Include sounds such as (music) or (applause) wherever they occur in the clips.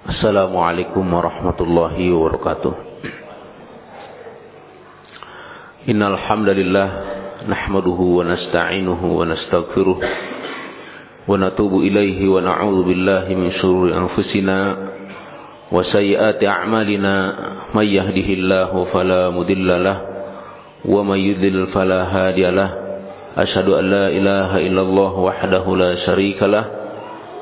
Assalamualaikum warahmatullahi wabarakatuh. Innalhamdulillah nahmaduhu wa nasta'inuhu wa nastaghfiruh wa natubu ilayhi wa na'udhu billahi min shururi anfusina wa sayyati a'malina may yahdihillahu fala mudilla wa may yudlil fala hadiya an la ilaha illallah wahdahu la sharika lah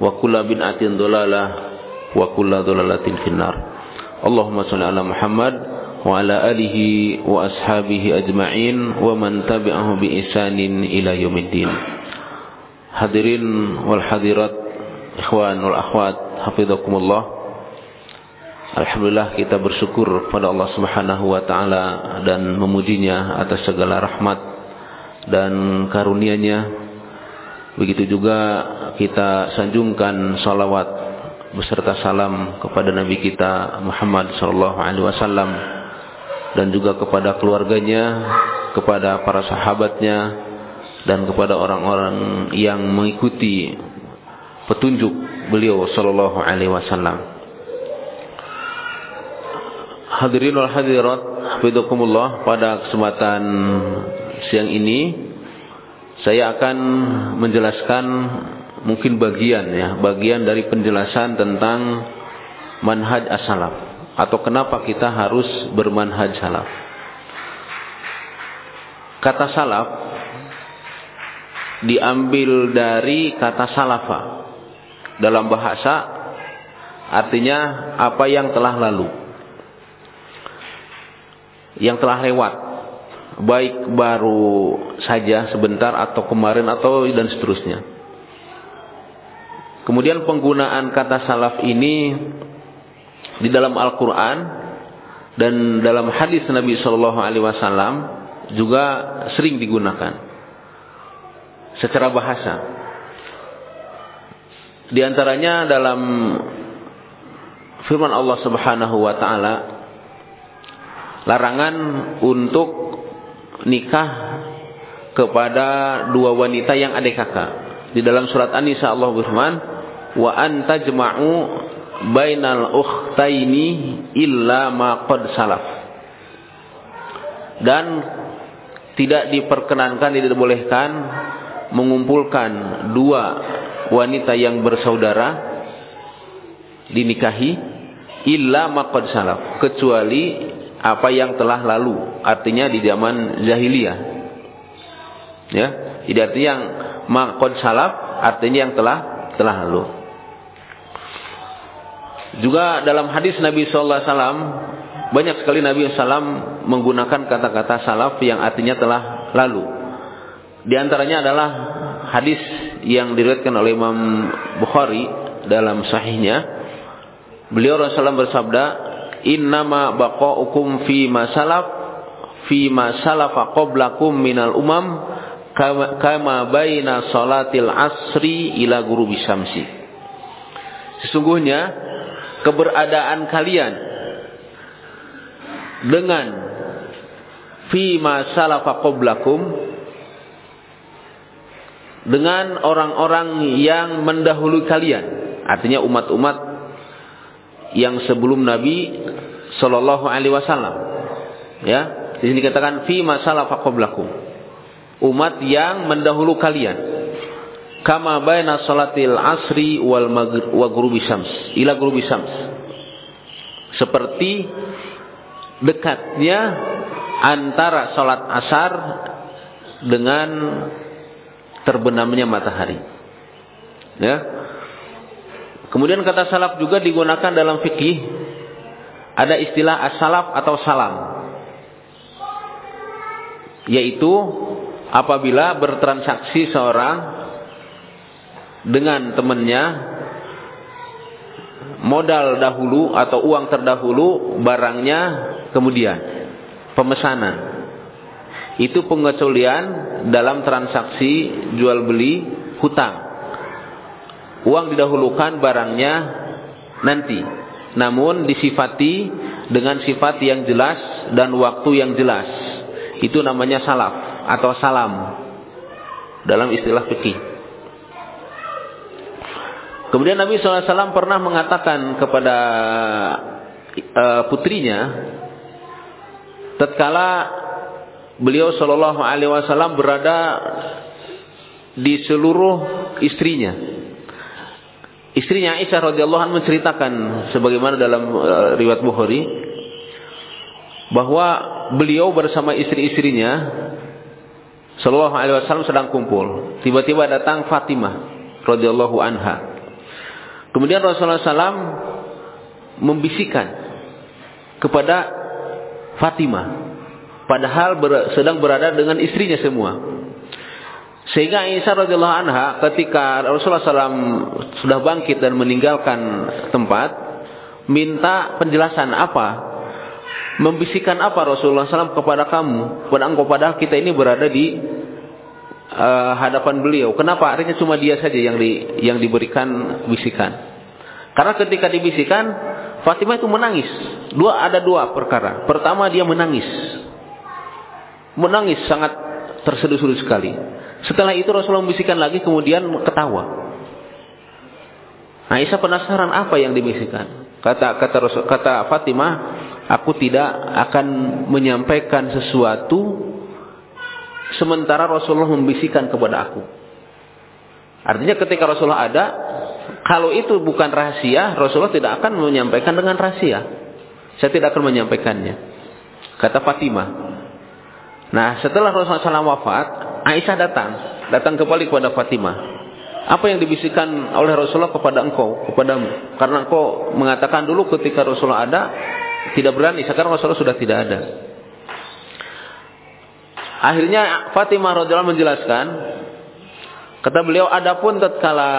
wa kulla bid'atin dhalalah wa kulla dhalalatin finnar. Allahumma salli ala Muhammad wa ala alihi wa ashabihi ajma'in wa man tabi'ahu bi isanin ila yaumiddin. Hadirin wal hadirat, ikhwan wal akhwat, hafizakumullah. Alhamdulillah kita bersyukur kepada Allah Subhanahu wa taala dan memujinya atas segala rahmat dan karunia-Nya Begitu juga kita sanjungkan salawat beserta salam kepada Nabi kita Muhammad sallallahu alaihi wasallam dan juga kepada keluarganya, kepada para sahabatnya dan kepada orang-orang yang mengikuti petunjuk beliau sallallahu alaihi wasallam. Hadirin wal hadirat, hafizakumullah pada kesempatan siang ini saya akan menjelaskan mungkin bagian ya, bagian dari penjelasan tentang manhaj as-salaf atau kenapa kita harus bermanhaj salaf. Kata salaf diambil dari kata salafa. Dalam bahasa artinya apa yang telah lalu. Yang telah lewat. Baik baru saja sebentar atau kemarin atau dan seterusnya. Kemudian penggunaan kata salaf ini di dalam Al-Quran dan dalam hadis Nabi Shallallahu Alaihi Wasallam juga sering digunakan secara bahasa. Di antaranya dalam firman Allah Subhanahu Wa Taala larangan untuk nikah kepada dua wanita yang adik kakak. Di dalam surat An-Nisa Allah berfirman, "Wa antajma'u bainal ukhtaini illa ma qad salaf. Dan tidak diperkenankan, tidak dibolehkan mengumpulkan dua wanita yang bersaudara dinikahi illa ma qad salaf, kecuali apa yang telah lalu, artinya di zaman jahiliyah. Ya, jadi artinya yang ma qad salaf artinya yang telah telah lalu. Juga dalam hadis Nabi Sallallahu Alaihi Wasallam banyak sekali Nabi Sallam menggunakan kata-kata salaf yang artinya telah lalu. Di antaranya adalah hadis yang diriwayatkan oleh Imam Bukhari dalam sahihnya. Beliau Rasulullah bersabda, "Innama baqaukum fi ma salaf fi ma salafa qablakum minal umam kama, kama baina salatil asri ila ghurubi syamsi." Sesungguhnya keberadaan kalian dengan fima salafa qablakum dengan orang-orang yang mendahului kalian artinya umat-umat yang sebelum Nabi sallallahu alaihi wasallam ya di sini dikatakan fima salafa qablakum umat yang mendahulu kalian kama baina salatil asri wal maghrib wa ghurubi syams ila Seperti dekatnya antara sholat asar dengan terbenamnya matahari. Ya. Kemudian kata salaf juga digunakan dalam fikih. Ada istilah as-salaf atau salam. Yaitu apabila bertransaksi seorang dengan temannya modal dahulu atau uang terdahulu barangnya kemudian pemesanan. Itu pengecualian dalam transaksi jual beli hutang uang didahulukan barangnya nanti. Namun disifati dengan sifat yang jelas dan waktu yang jelas. Itu namanya salaf atau salam dalam istilah fikih kemudian Nabi SAW pernah mengatakan kepada uh, putrinya tatkala beliau Shallallahu Alaihi Wasallam berada di seluruh istrinya Istrinya Aisyah radhiyallahu anha menceritakan sebagaimana dalam uh, riwayat Bukhari bahwa beliau bersama istri-istrinya sallallahu alaihi wasallam sedang kumpul. Tiba-tiba datang Fatimah radhiyallahu anha. Kemudian Rasulullah SAW membisikkan kepada Fatimah padahal sedang berada dengan istrinya semua. Sehingga Aisyah radhiyallahu anha ketika Rasulullah SAW sudah bangkit dan meninggalkan tempat, minta penjelasan apa? Membisikkan apa Rasulullah SAW kepada kamu? Kepada engkau padahal kita ini berada di uh, hadapan beliau. Kenapa? Artinya cuma dia saja yang di, yang diberikan bisikan. Karena ketika dibisikan, Fatimah itu menangis. Dua ada dua perkara. Pertama dia menangis. Menangis sangat terseduh-seduh sekali. Setelah itu Rasulullah membisikkan lagi kemudian ketawa. Aisyah penasaran apa yang dibisikkan. Kata kata Rasul, kata Fatimah, aku tidak akan menyampaikan sesuatu sementara Rasulullah membisikkan kepada aku. Artinya ketika Rasulullah ada, kalau itu bukan rahasia, Rasulullah tidak akan menyampaikan dengan rahasia. Saya tidak akan menyampaikannya. Kata Fatimah. Nah, setelah Rasulullah SAW wafat, Aisyah datang, datang kembali kepada Fatimah. Apa yang dibisikkan oleh Rasulullah kepada engkau, kepadamu? Karena engkau mengatakan dulu ketika Rasulullah ada, tidak berani. Sekarang Rasulullah sudah tidak ada. Akhirnya Fatimah radhiyallahu menjelaskan, kata beliau, adapun tatkala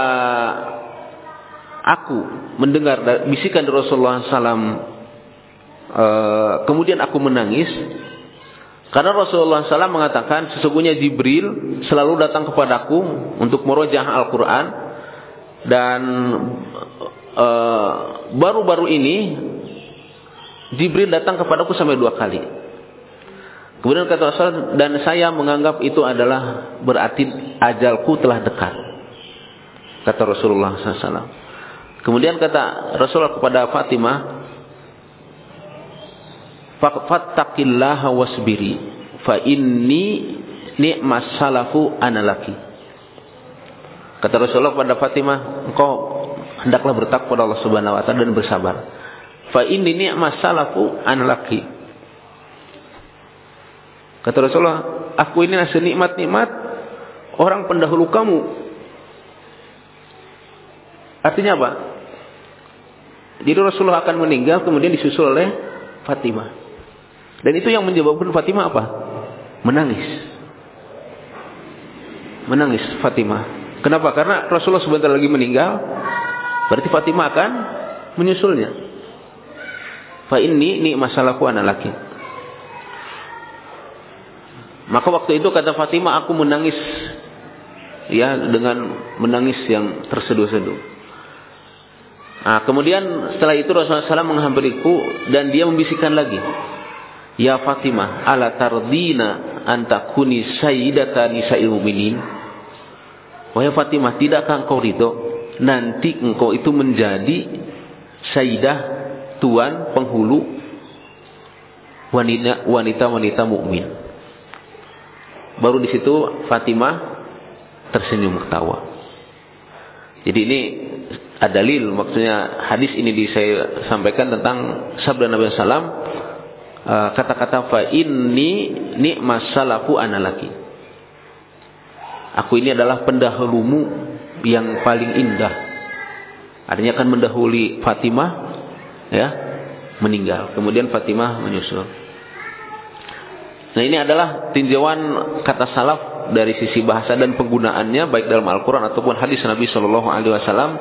aku mendengar bisikan Rasulullah SAW, eh, kemudian aku menangis, karena Rasulullah SAW mengatakan sesungguhnya Jibril selalu datang kepadaku untuk merojah Al-Quran dan eh, baru-baru uh, ini Jibril datang kepadaku sampai dua kali. Kemudian kata Rasul dan saya menganggap itu adalah berarti ajalku telah dekat. Kata Rasulullah SAW. Kemudian kata Rasulullah kepada Fatimah, fattaqillaha wasbiri. Fa inni ni'mas salafu analaki kata Rasulullah kepada Fatimah engkau hendaklah bertakwa kepada Allah Subhanahu wa taala dan bersabar. Fa inni ni'mas salafu analaki kata Rasulullah aku ini nasi nikmat-nikmat orang pendahulu kamu. Artinya apa? Jadi Rasulullah akan meninggal kemudian disusul oleh Fatimah dan itu yang menyebabkan Fatimah apa? Menangis. Menangis Fatimah. Kenapa? Karena Rasulullah sebentar lagi meninggal. Berarti Fatimah akan menyusulnya. Fa ini ini masalahku anak laki. Maka waktu itu kata Fatimah aku menangis ya dengan menangis yang terseduh-seduh. Nah, kemudian setelah itu Rasulullah SAW menghampiriku dan dia membisikkan lagi. Ya Fatimah, ala tardina antakuni sayyidata nisa'il mu'minin? Wahai Fatimah, tidakkah engkau ridho nanti engkau itu menjadi sayyidah tuan penghulu wanita wanita mukmin. Baru di situ Fatimah tersenyum ketawa. Jadi ini adalil maksudnya hadis ini saya sampaikan tentang sabda Nabi sallam uh, kata-kata fa inni ni'mas salafu analaki. Aku ini adalah pendahulumu yang paling indah. Artinya akan mendahului Fatimah ya meninggal. Kemudian Fatimah menyusul. Nah ini adalah tinjauan kata salaf dari sisi bahasa dan penggunaannya baik dalam Al-Quran ataupun hadis Nabi Shallallahu Alaihi Wasallam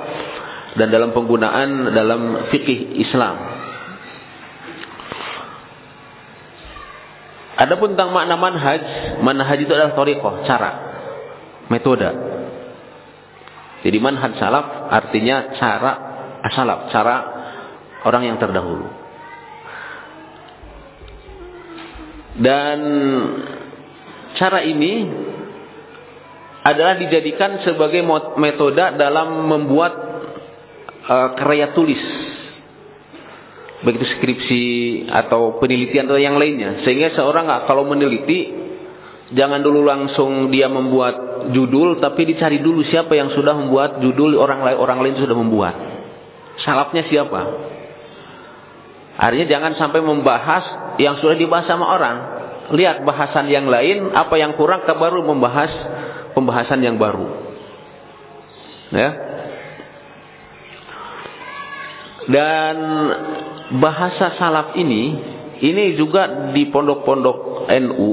dan dalam penggunaan dalam fikih Islam. Adapun tentang makna manhaj, manhaj itu adalah toriko, cara, metode. Jadi manhaj salaf artinya cara asalaf, cara orang yang terdahulu. Dan cara ini adalah dijadikan sebagai metode dalam membuat uh, karya tulis begitu skripsi atau penelitian atau yang lainnya. Sehingga seorang kalau meneliti jangan dulu langsung dia membuat judul tapi dicari dulu siapa yang sudah membuat judul orang lain orang lain sudah membuat. Salafnya siapa? Artinya jangan sampai membahas yang sudah dibahas sama orang. Lihat bahasan yang lain apa yang kurang kita baru membahas pembahasan yang baru. Ya. Dan bahasa salaf ini ini juga di pondok-pondok NU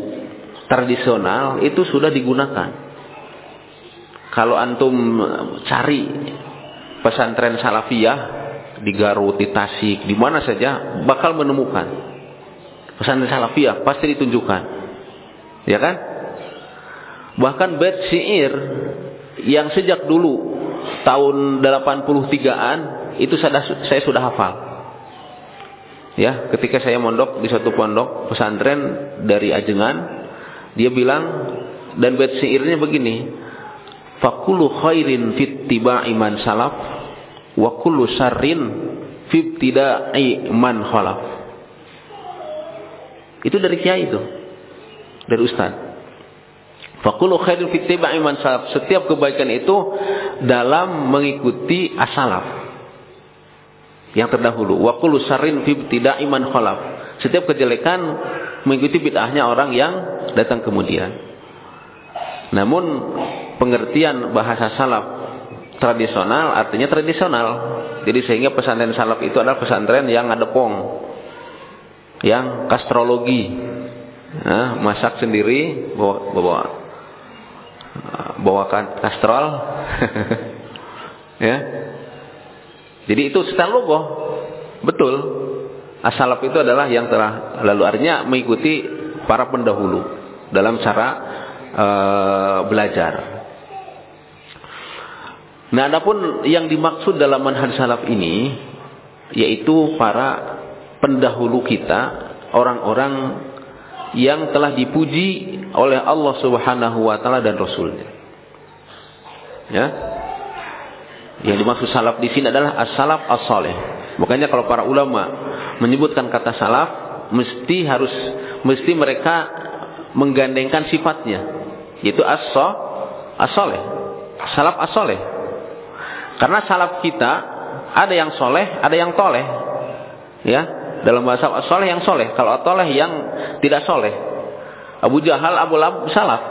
tradisional itu sudah digunakan. Kalau antum cari pesantren salafiyah di Garut, di Tasik, di mana saja bakal menemukan pesantren salafiyah pasti ditunjukkan. Ya kan? Bahkan bed syair yang sejak dulu tahun 83-an itu saya, saya sudah hafal. Ya, ketika saya mondok di satu pondok pesantren dari Ajengan, dia bilang dan bait syairnya begini, fakulu khairin fit iman salaf wa kullu syarrin fit iman khalaf. Itu dari kiai itu. Dari ustaz. Fakulu khairin fit iman salaf. Setiap kebaikan itu dalam mengikuti asalaf yang terdahulu. Wa kullu syarrin fi iman khalaf. Setiap kejelekan mengikuti bid'ahnya orang yang datang kemudian. Namun pengertian bahasa salaf tradisional artinya tradisional. Jadi sehingga pesantren salaf itu adalah pesantren yang ada pong. Yang kastrologi. Nah, masak sendiri bawa bawa bawakan kastrol. (laughs) ya, jadi itu setan logo. Betul. Asalaf itu adalah yang telah lalu artinya mengikuti para pendahulu dalam cara uh, belajar. Nah, adapun yang dimaksud dalam manhaj salaf ini yaitu para pendahulu kita, orang-orang yang telah dipuji oleh Allah Subhanahu wa taala dan rasulnya. Ya, yang dimaksud salaf di sini adalah as-salaf as-saleh. Makanya kalau para ulama menyebutkan kata salaf, mesti harus mesti mereka menggandengkan sifatnya, yaitu as-so, as-saleh. Salaf as-saleh. Karena salaf kita ada yang soleh, ada yang toleh. Ya, dalam bahasa as-saleh yang soleh. Kalau toleh yang tidak soleh. Abu Jahal, Abu Lab, salaf.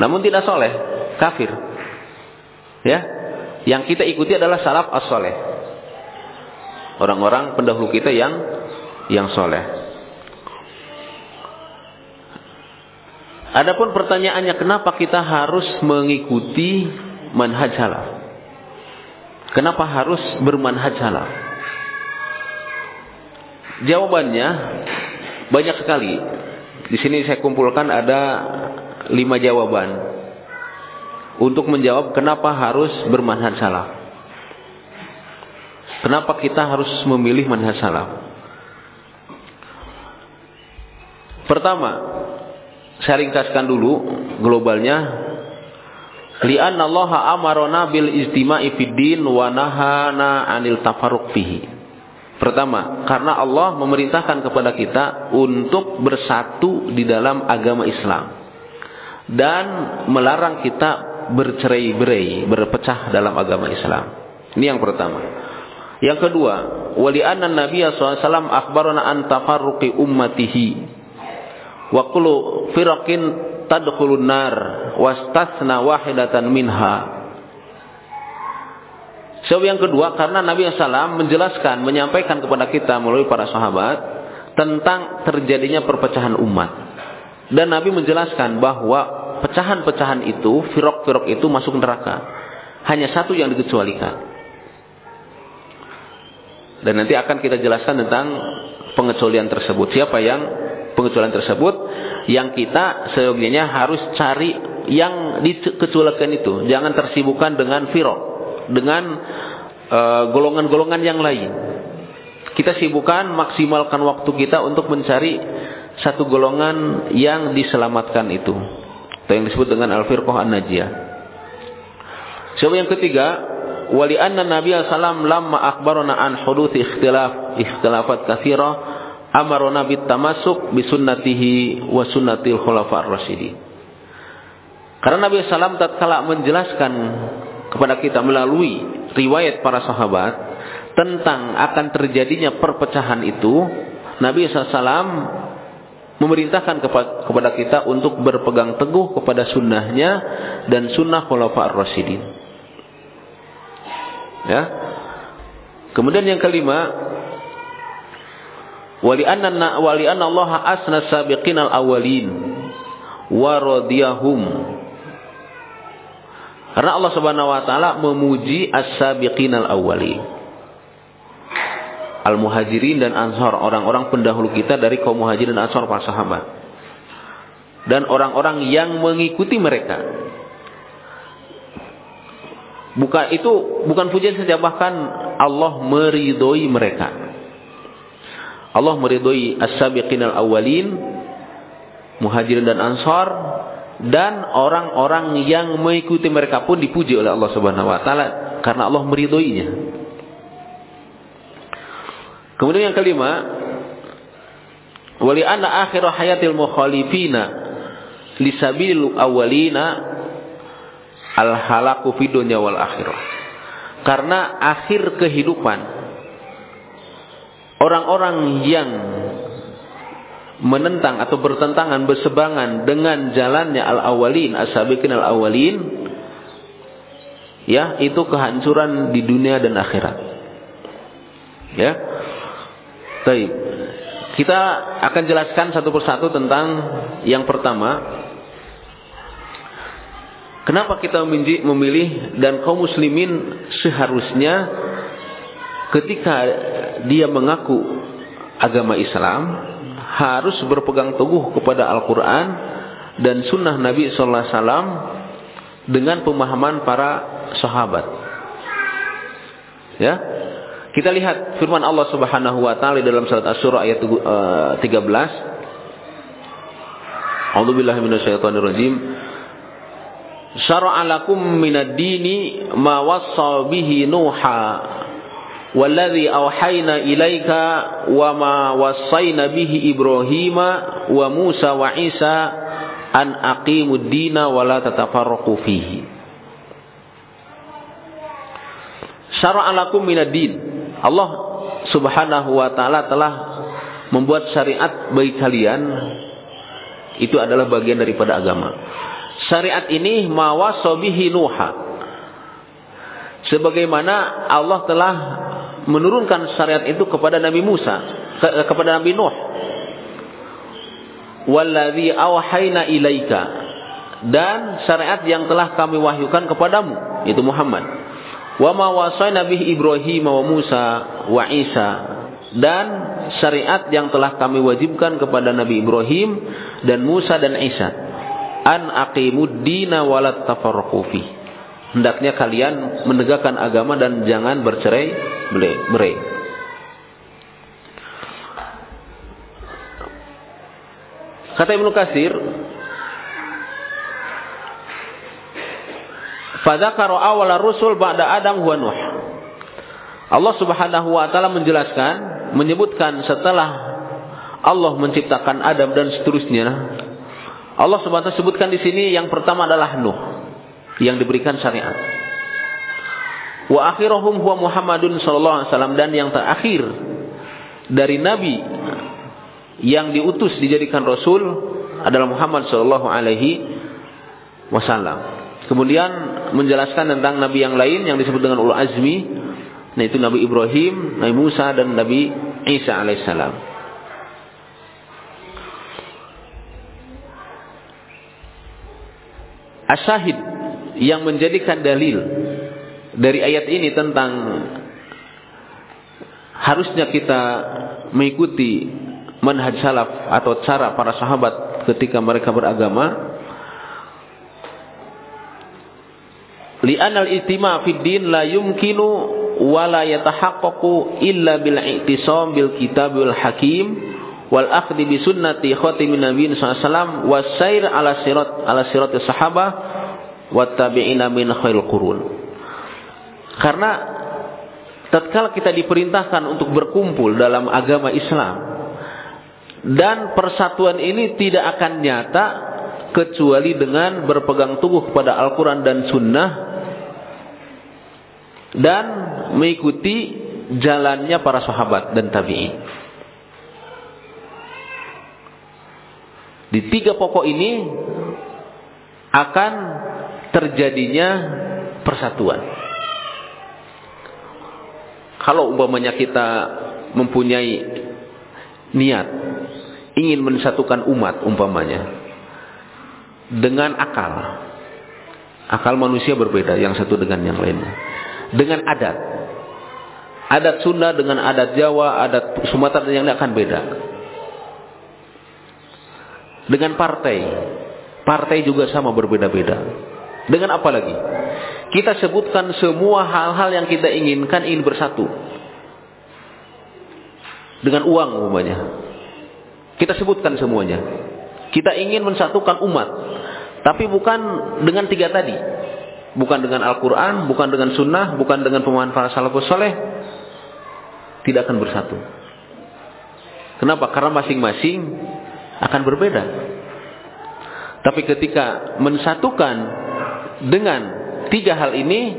Namun tidak soleh, kafir. Ya, yang kita ikuti adalah salaf as-soleh. Orang-orang pendahulu kita yang yang soleh. Adapun pertanyaannya kenapa kita harus mengikuti manhaj salaf? Kenapa harus bermanhaj salaf? Jawabannya banyak sekali. Di sini saya kumpulkan ada lima jawaban untuk menjawab kenapa harus bermanhaj salaf. Kenapa kita harus memilih manhaj salaf? Pertama, saya ringkaskan dulu globalnya. Lian Allah amarona bil nahana anil tafarruq fihi. Pertama, karena Allah memerintahkan kepada kita untuk bersatu di dalam agama Islam dan melarang kita bercerai-berai, berpecah dalam agama Islam. Ini yang pertama. Yang kedua, wali anna Nabi SAW akhbarana an tafarruqi ummatihi wa kullu firaqin tadkhulun nar wastasna wahidatan minha. Sebab yang kedua, karena Nabi SAW menjelaskan, menyampaikan kepada kita melalui para sahabat tentang terjadinya perpecahan umat. Dan Nabi menjelaskan bahwa pecahan-pecahan itu, firok-firok itu masuk neraka. Hanya satu yang dikecualikan. Dan nanti akan kita jelaskan tentang pengecualian tersebut. Siapa yang pengecualian tersebut? Yang kita seyogianya harus cari yang dikecualikan itu. Jangan tersibukkan dengan firok dengan eh, golongan-golongan uh, yang lain. Kita sibukkan maksimalkan waktu kita untuk mencari satu golongan yang diselamatkan itu. Atau yang disebut dengan al-firqah an-najiyah. Sebab yang ketiga, wali anna Nabi sallam lamma akhbarana an huduthi ikhtilaf ikhtilafat katsira amarona bit tamasuk bi sunnatihi wa sunnatil khulafa ar-rasyidin. Karena Nabi sallam tatkala menjelaskan kepada kita melalui riwayat para sahabat tentang akan terjadinya perpecahan itu, Nabi SAW memerintahkan kepada kita untuk berpegang teguh kepada sunnahnya dan sunnah khulafa ar-rasyidin. Ya. Kemudian yang kelima, wali anna wali anna Allah asna sabiqin al-awwalin wa radiyahum karena Allah Subhanahu wa taala memuji as-sabiqinal awwali. Al-muhajirin dan ansor, orang-orang pendahulu kita dari kaum muhajirin dan ansor para sahabat. Dan orang-orang yang mengikuti mereka. Bukan itu bukan pujian saja bahkan Allah meridhoi mereka. Allah meridhoi as-sabiqinal awwalin muhajirin dan ansar dan orang-orang yang mengikuti mereka pun dipuji oleh Allah Subhanahu wa taala karena Allah meridhoinya. Kemudian yang kelima, wali anna akhir hayatil mukhalifina lisabil awalina al halaku dunya wal akhirah. Karena akhir kehidupan orang-orang yang menentang atau bertentangan bersebangan dengan jalannya al-awwalin as-sabiqin al-awwalin ya itu kehancuran di dunia dan akhirat ya baik kita akan jelaskan satu persatu tentang yang pertama. Kenapa kita memilih dan kaum muslimin seharusnya ketika dia mengaku agama Islam harus berpegang teguh kepada Al-Quran dan sunnah Nabi Sallallahu Alaihi Wasallam dengan pemahaman para sahabat. Ya, kita lihat firman Allah Subhanahu Wa Taala dalam surat Asy-Syura ayat 13. Eh, A'udzubillahi minasyaitonirrajim. Syara'a lakum minad dini ma wassa bihi Nuha والذي أوحينا إليك وما وصينا به إبراهيم وموسى وعيسى أن أقيموا الدين ولا تتفرقوا فيه syara'a lakum minad din. Allah Subhanahu wa taala telah membuat syariat bagi kalian itu adalah bagian daripada agama. Syariat ini mawasabihi Nuha. Sebagaimana Allah telah menurunkan syariat itu kepada Nabi Musa, ke, kepada Nabi Nuh. Walladzi awhayna ilaika dan syariat yang telah kami wahyukan kepadamu itu Muhammad. Wa ma wasayna bihi Ibrahim wa Musa wa Isa. Dan syariat yang telah kami wajibkan kepada Nabi Ibrahim dan Musa dan Isa. An aqimud dina walat tafarraqu hendaknya kalian menegakkan agama dan jangan bercerai berai. Kata Ibnu Katsir, Fadzakara awal rusul ba'da Adam wa Nuh. Allah Subhanahu wa taala menjelaskan, menyebutkan setelah Allah menciptakan Adam dan seterusnya. Allah Subhanahu wa taala sebutkan di sini yang pertama adalah Nuh yang diberikan syariat. Wa akhiruhum huwa Muhammadun sallallahu alaihi wasallam dan yang terakhir dari nabi yang diutus dijadikan rasul adalah Muhammad sallallahu alaihi wasallam. Kemudian menjelaskan tentang nabi yang lain yang disebut dengan ulul azmi, yaitu Nabi Ibrahim, Nabi Musa dan Nabi Isa alaihissalam. Asyahid yang menjadikan dalil dari ayat ini tentang harusnya kita mengikuti manhaj salaf atau cara para sahabat ketika mereka beragama li'anal istima fid din la yumkinu wa la yatahaqqaqu illa bil i'tisam bil kitabil hakim wal akhdi bi sunnati khatimin nabiyyin sallallahu alaihi wasallam wasair ala sirat ala sirat sahabah wat tabi'ina min khairul qurun. Karena tatkala kita diperintahkan untuk berkumpul dalam agama Islam dan persatuan ini tidak akan nyata kecuali dengan berpegang teguh kepada Al-Quran dan Sunnah dan mengikuti jalannya para sahabat dan tabi'in. Di tiga pokok ini akan terjadinya persatuan. Kalau umpamanya kita mempunyai niat ingin mensatukan umat umpamanya dengan akal. Akal manusia berbeda yang satu dengan yang lainnya dengan adat. Adat Sunda dengan adat Jawa, adat Sumatera yang akan beda. Dengan partai. Partai juga sama berbeda-beda. Dengan apa lagi? Kita sebutkan semua hal-hal yang kita inginkan ingin bersatu. Dengan uang umpamanya. Kita sebutkan semuanya. Kita ingin mensatukan umat. Tapi bukan dengan tiga tadi bukan dengan Al-Quran, bukan dengan Sunnah, bukan dengan pemahaman para salafus soleh, tidak akan bersatu. Kenapa? Karena masing-masing akan berbeda. Tapi ketika mensatukan dengan tiga hal ini,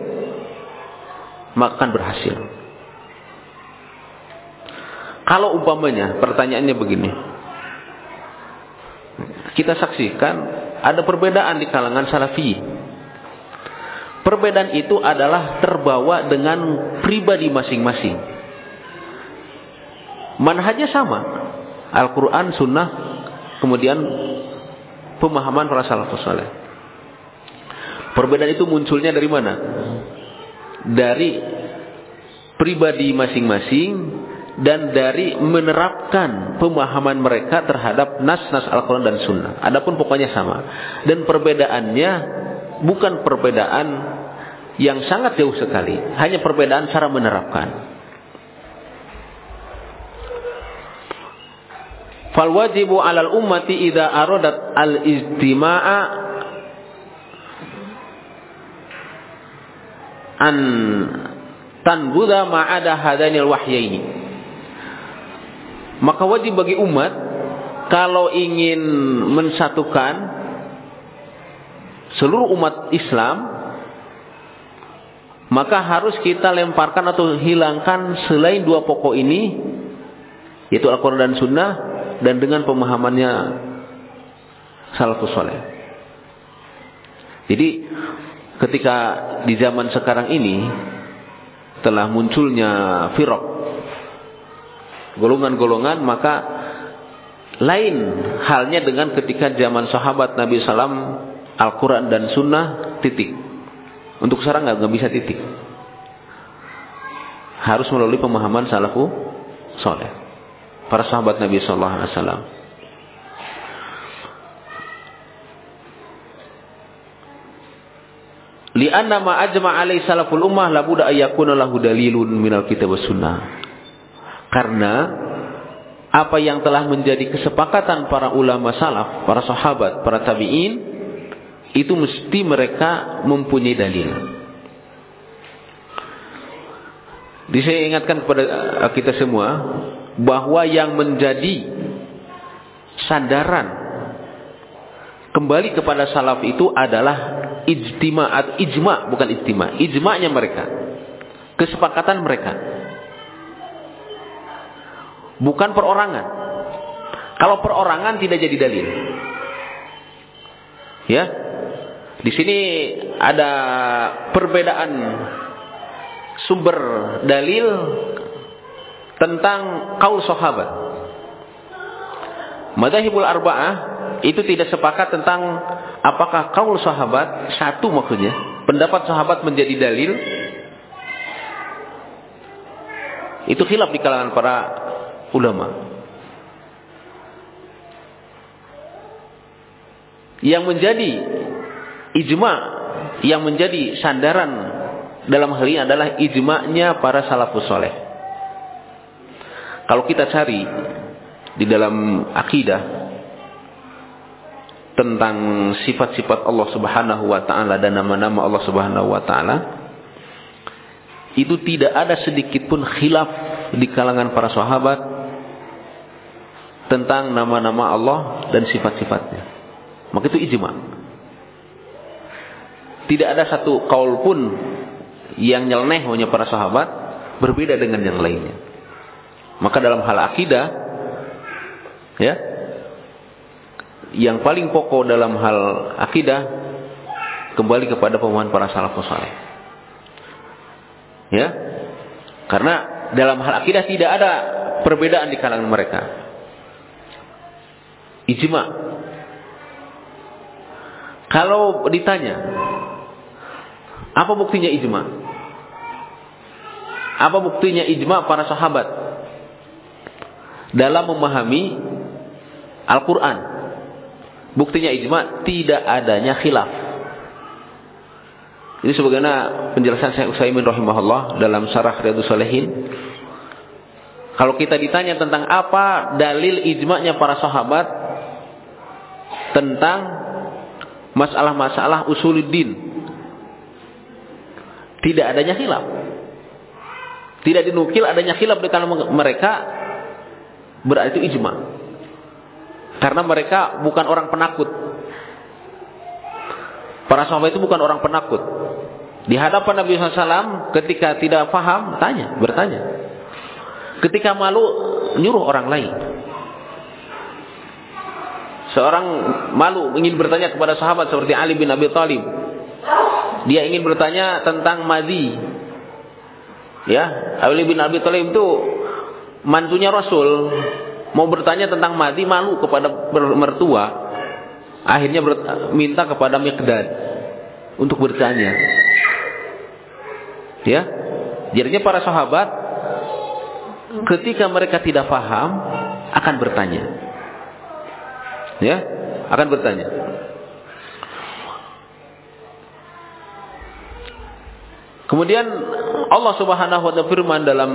maka akan berhasil. Kalau umpamanya, pertanyaannya begini. Kita saksikan ada perbedaan di kalangan salafi Perbedaan itu adalah terbawa dengan pribadi masing-masing. Manhajnya sama. Al-Quran, Sunnah, kemudian pemahaman para salafus. Perbedaan itu munculnya dari mana? Dari pribadi masing-masing dan dari menerapkan pemahaman mereka terhadap nas-nas Al-Quran dan Sunnah. Adapun pokoknya sama. Dan perbedaannya bukan perbedaan yang sangat jauh sekali, hanya perbedaan cara menerapkan. Fal wajibu 'alal ummati idza aradat al-istima'a an tanbudha ma'ada hadanil wahyaini. Maka wajib bagi umat kalau ingin mensatukan seluruh umat Islam maka harus kita lemparkan atau hilangkan selain dua pokok ini yaitu Al-Quran dan Sunnah dan dengan pemahamannya salafus soleh. Jadi ketika di zaman sekarang ini telah munculnya firok golongan-golongan maka lain halnya dengan ketika zaman sahabat Nabi Sallam Al-Quran dan Sunnah titik. Untuk sekarang nggak bisa titik. Harus melalui pemahaman salafu soleh. Para sahabat Nabi Sallallahu Alaihi Wasallam. Lianna ma ajma alai salaful ummah labuda ayakuna lahu dalilun minal kitab sunnah. Karena apa yang telah menjadi kesepakatan para ulama salaf, para sahabat, para tabi'in itu mesti mereka mempunyai dalil. Jadi saya ingatkan kepada eh, kita semua bahwa yang menjadi sandaran kembali kepada salaf itu adalah ijtima atau ijma bukan ijtima, ijma'nya mereka. kesepakatan mereka. Bukan perorangan. Kalau perorangan tidak jadi dalil. Ya. Di sini ada perbedaan sumber dalil tentang kaul sahabat. Madahibul arba'ah itu tidak sepakat tentang apakah kaul sahabat satu maksudnya pendapat sahabat menjadi dalil itu khilaf di kalangan para ulama. Yang menjadi ijma, yang menjadi sandaran dalam hal ini adalah ijma'nya para salafus soleh. Kalau kita cari di dalam akidah tentang sifat-sifat Allah Subhanahu wa taala dan nama-nama Allah Subhanahu wa taala itu tidak ada sedikit pun khilaf di kalangan para sahabat tentang nama-nama Allah dan sifat-sifatnya. Maka itu ijma. Tidak ada satu kaul pun yang nyeleneh hanya para sahabat berbeda dengan yang lainnya. Maka dalam hal akidah ya yang paling pokok dalam hal akidah kembali kepada pemahaman para salafus saleh. Ya. Karena dalam hal akidah tidak ada perbedaan di kalangan mereka. Ijma. Kalau ditanya, apa buktinya ijma? Apa buktinya ijma para sahabat dalam memahami Al-Quran? Buktinya ijma tidak adanya khilaf. Ini sebagaimana penjelasan saya Utsaimin rahimahullah dalam Syarah Riyadhus Shalihin. Kalau kita ditanya tentang apa dalil ijma'nya para sahabat tentang masalah-masalah usuluddin. Tidak adanya khilaf. Tidak dinukil adanya khilaf di kalangan mereka berarti itu ijma. Karena mereka bukan orang penakut. Para sahabat itu bukan orang penakut. Di hadapan Nabi SAW ketika tidak paham, tanya, bertanya. Ketika malu, nyuruh orang lain. Seorang malu ingin bertanya kepada sahabat seperti Ali bin Abi Thalib. Dia ingin bertanya tentang madhi. Ya, Ali bin Abi Thalib itu mantunya Rasul. Mau bertanya tentang madhi malu kepada mertua akhirnya minta kepada Miqdad untuk bertanya. Ya. Jadinya para sahabat ketika mereka tidak paham akan bertanya. Ya, akan bertanya. Kemudian Allah Subhanahu wa taala firman dalam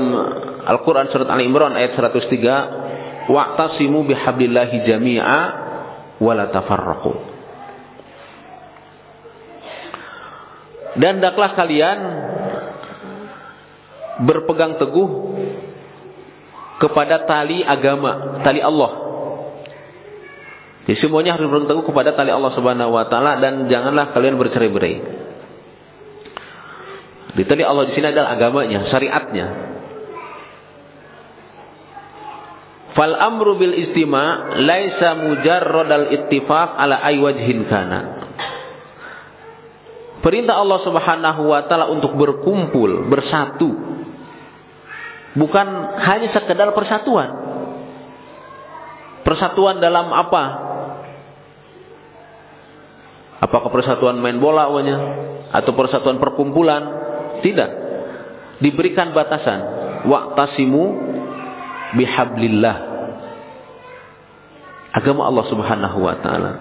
Al-Qur'an surat Ali Imran ayat 103, "Wa'tasimu bihablillahi jami'a wala tafarraqu. Dan hendaklah kalian berpegang teguh kepada tali agama, tali Allah. Jadi semuanya harus berpegang teguh kepada tali Allah Subhanahu wa taala dan janganlah kalian bercerai-berai. Di tali Allah di sini adalah agamanya, syariatnya. Fal amru bil istima laisa mujarradal ittifaq ala ay wajhin kana. Perintah Allah Subhanahu wa taala untuk berkumpul, bersatu. Bukan hanya sekedar persatuan. Persatuan dalam apa? Apakah persatuan main bola awalnya atau persatuan perkumpulan? Tidak. Diberikan batasan. Waqtasimu bihablillah agama Allah Subhanahu wa taala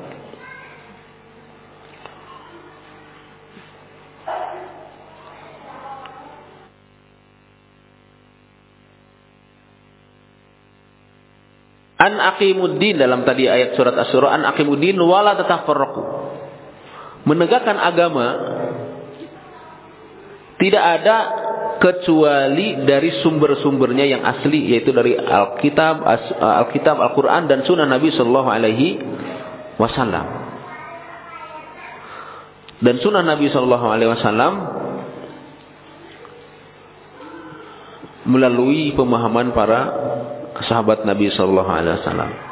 An aqimuddin dalam tadi ayat surat Asy-Syura an aqimuddin wala tatafarraqu. Menegakkan agama tidak ada kecuali dari sumber-sumbernya yang asli yaitu dari Alkitab, Alkitab, Al-Qur'an dan Sunnah Nabi Shallallahu alaihi wasallam. Dan Sunnah Nabi Shallallahu alaihi wasallam melalui pemahaman para sahabat Nabi sallallahu alaihi wasallam.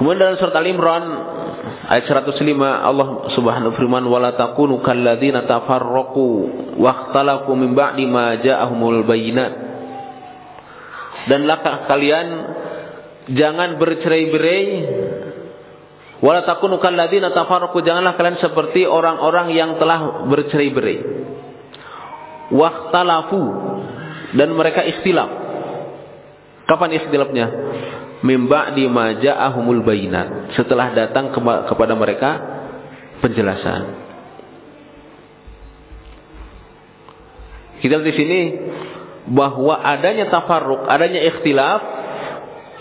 Kemudian dalam surat Al-Imran ayat 105 Allah Subhanahu firman wala takunu kalladzina tafarraqu ikhtalafu min ba'di ma ja'ahumul. Dan lakah kalian jangan bercerai-berai wala takunu kalladzina tafarraqu janganlah kalian seperti orang-orang yang telah bercerai-berai. Ikhtalafu dan mereka ikhtilaf. Kapan ikhtilafnya? Mimba di maja'ahumul bayinat setelah datang kepada mereka penjelasan. Kita di sini bahwa adanya tafarruk, adanya ikhtilaf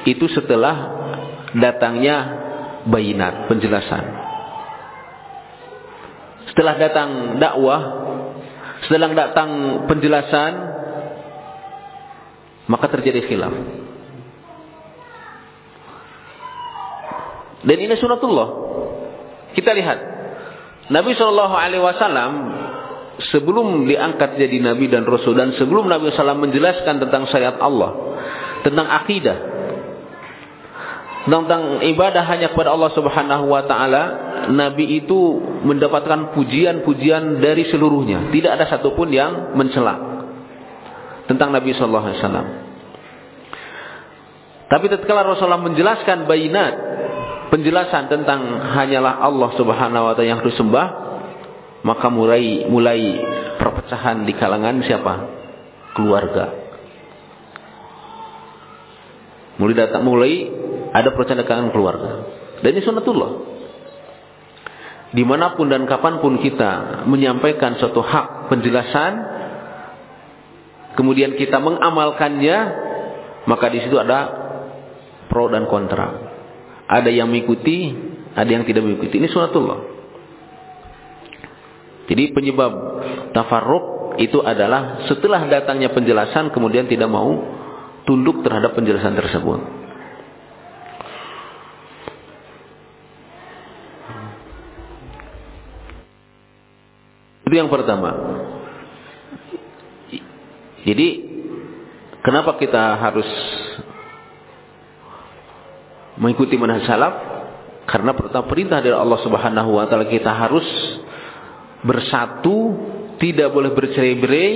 itu setelah datangnya bayinat, penjelasan. Setelah datang dakwah, setelah datang penjelasan, maka terjadi khilaf. Dan ini sunatullah. Kita lihat. Nabi Shallallahu Alaihi Wasallam sebelum diangkat jadi Nabi dan Rasul dan sebelum Nabi SAW menjelaskan tentang syariat Allah, tentang akidah, tentang ibadah hanya kepada Allah Subhanahu Wa Taala, Nabi itu mendapatkan pujian-pujian dari seluruhnya. Tidak ada satupun yang mencela tentang Nabi Shallallahu Alaihi Wasallam. Tapi tatkala Rasulullah menjelaskan bayinat penjelasan tentang hanyalah Allah Subhanahu wa taala yang harus sembah, maka mulai mulai perpecahan di kalangan siapa? Keluarga. Mulai datang mulai ada perpecahan di kalangan keluarga. Dan ini sunnatullah. Di mana pun dan kapan pun kita menyampaikan suatu hak penjelasan, kemudian kita mengamalkannya, maka di situ ada pro dan kontra. Ada yang mengikuti, ada yang tidak mengikuti. Ini sunatullah. Jadi penyebab tafarruq itu adalah setelah datangnya penjelasan kemudian tidak mau tunduk terhadap penjelasan tersebut. Itu yang pertama. Jadi kenapa kita harus mengikuti manhaj salaf karena pertama perintah dari Allah Subhanahu wa taala kita harus bersatu, tidak boleh bercerai-berai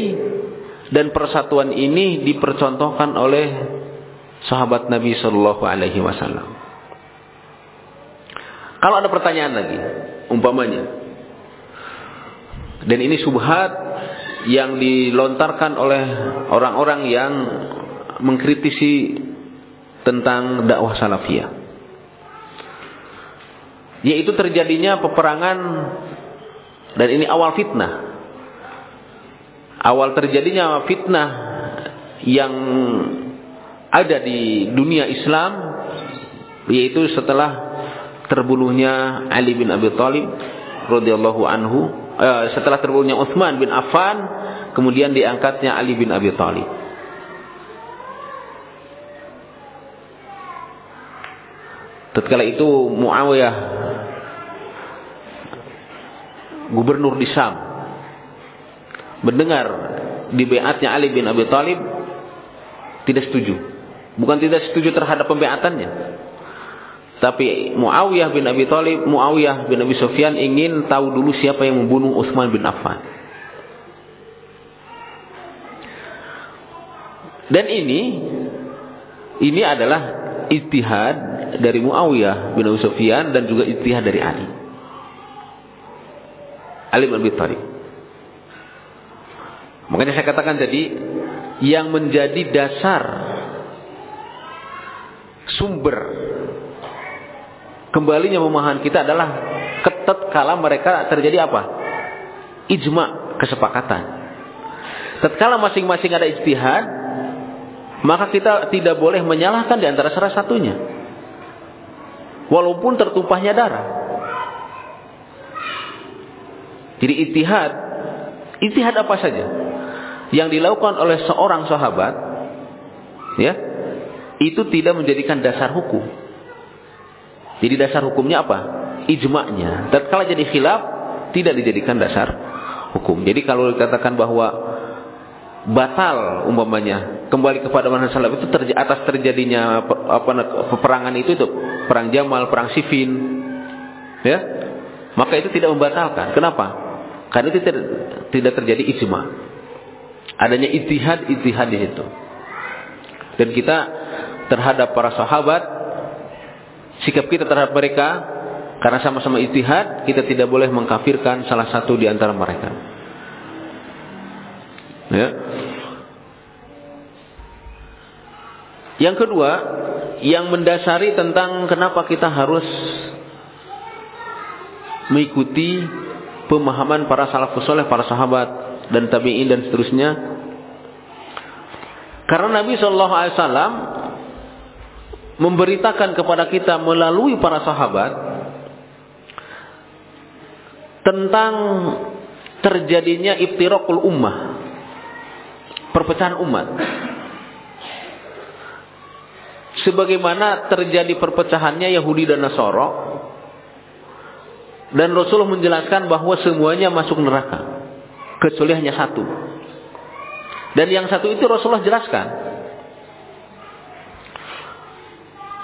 dan persatuan ini dipercontohkan oleh sahabat Nabi Shallallahu alaihi wasallam. Kalau ada pertanyaan lagi, umpamanya dan ini subhat yang dilontarkan oleh orang-orang yang mengkritisi tentang dakwah salafiyah. Yaitu terjadinya peperangan dan ini awal fitnah. Awal terjadinya fitnah yang ada di dunia Islam yaitu setelah terbunuhnya Ali bin Abi Thalib radhiyallahu anhu eh, setelah terbunuhnya Utsman bin Affan kemudian diangkatnya Ali bin Abi Thalib Tatkala itu Muawiyah gubernur di Syam mendengar di beatnya Ali bin Abi Thalib tidak setuju. Bukan tidak setuju terhadap pembeatannya. Tapi Muawiyah bin Abi Thalib, Muawiyah bin Abi Sufyan ingin tahu dulu siapa yang membunuh Utsman bin Affan. Dan ini ini adalah ijtihad dari Muawiyah bin Abi Sufyan dan juga ijtihad dari Ali. Ali bin Abi Thalib. Makanya saya katakan tadi yang menjadi dasar sumber kembalinya pemahaman kita adalah ketat kala mereka terjadi apa? Ijma, kesepakatan. Tatkala masing-masing ada ijtihad, maka kita tidak boleh menyalahkan di antara salah satunya walaupun tertumpahnya darah. Jadi itihad, itihad apa saja yang dilakukan oleh seorang sahabat, ya, itu tidak menjadikan dasar hukum. Jadi dasar hukumnya apa? Ijma'nya. Tatkala jadi khilaf tidak dijadikan dasar hukum. Jadi kalau dikatakan bahwa batal umpamanya kembali kepada manhaj salaf itu atas terjadinya apa peperangan itu itu perang Jamal, perang Siffin ya maka itu tidak membatalkan. Kenapa? Karena itu tidak, tidak terjadi ijma. Adanya itihad itihad di situ. Dan kita terhadap para sahabat sikap kita terhadap mereka karena sama-sama itihad kita tidak boleh mengkafirkan salah satu di antara mereka. Ya. Yang kedua, yang mendasari tentang kenapa kita harus mengikuti pemahaman para salafus soleh, para sahabat dan tabi'in dan seterusnya. Karena Nabi Shallallahu Alaihi Wasallam memberitakan kepada kita melalui para sahabat tentang terjadinya iftirakul ummah, perpecahan umat. Sebagaimana terjadi perpecahannya Yahudi dan Nasoro, dan Rasulullah menjelaskan bahwa semuanya masuk neraka. Kecuali hanya satu. Dan yang satu itu Rasulullah jelaskan.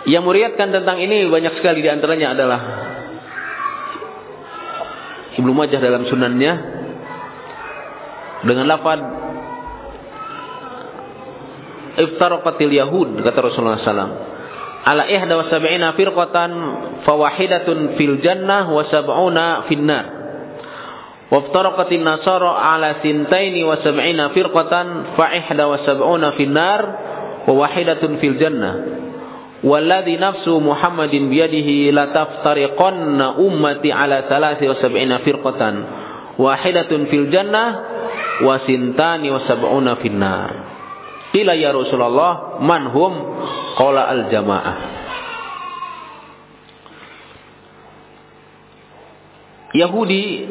Yang meriatkan tentang ini banyak sekali di antaranya adalah Ibnu Majah dalam sunannya dengan lafad iftaraqatil yahud kata Rasulullah sallallahu ala ihda wa sab'ina firqatan fawahidatun fil jannah wa sab'una fin nar. Nasara ala sintaini wa sab'ina firqatan fa ihda wa sab'una fin nar wa wahidatun fil jannah. Walladhi nafsu muhammadin biyadihi la taftariqanna ummati ala 73 firqatan wahidatun fil jannah wa sintani wa sab'una fin nar. Qila ya Rasulullah man hum qala al jamaah. Yahudi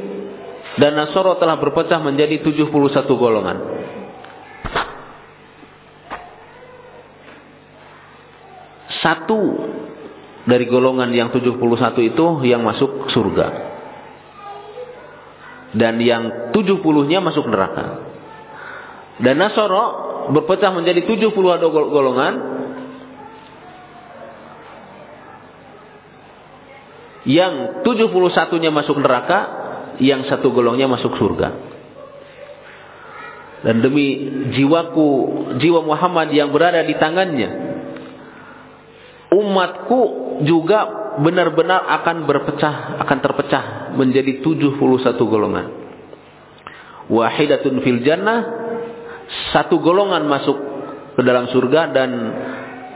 dan Nasoro telah berpecah menjadi 71 golongan. Satu dari golongan yang 71 itu yang masuk surga. Dan yang 70-nya masuk neraka. Dan Nasoro berpecah menjadi 72 golongan. Yang 71-nya masuk neraka yang satu golongnya masuk surga. Dan demi jiwaku jiwa Muhammad yang berada di tangannya umatku juga benar-benar akan berpecah akan terpecah menjadi 71 golongan. Wahidatun fil jannah satu golongan masuk ke dalam surga dan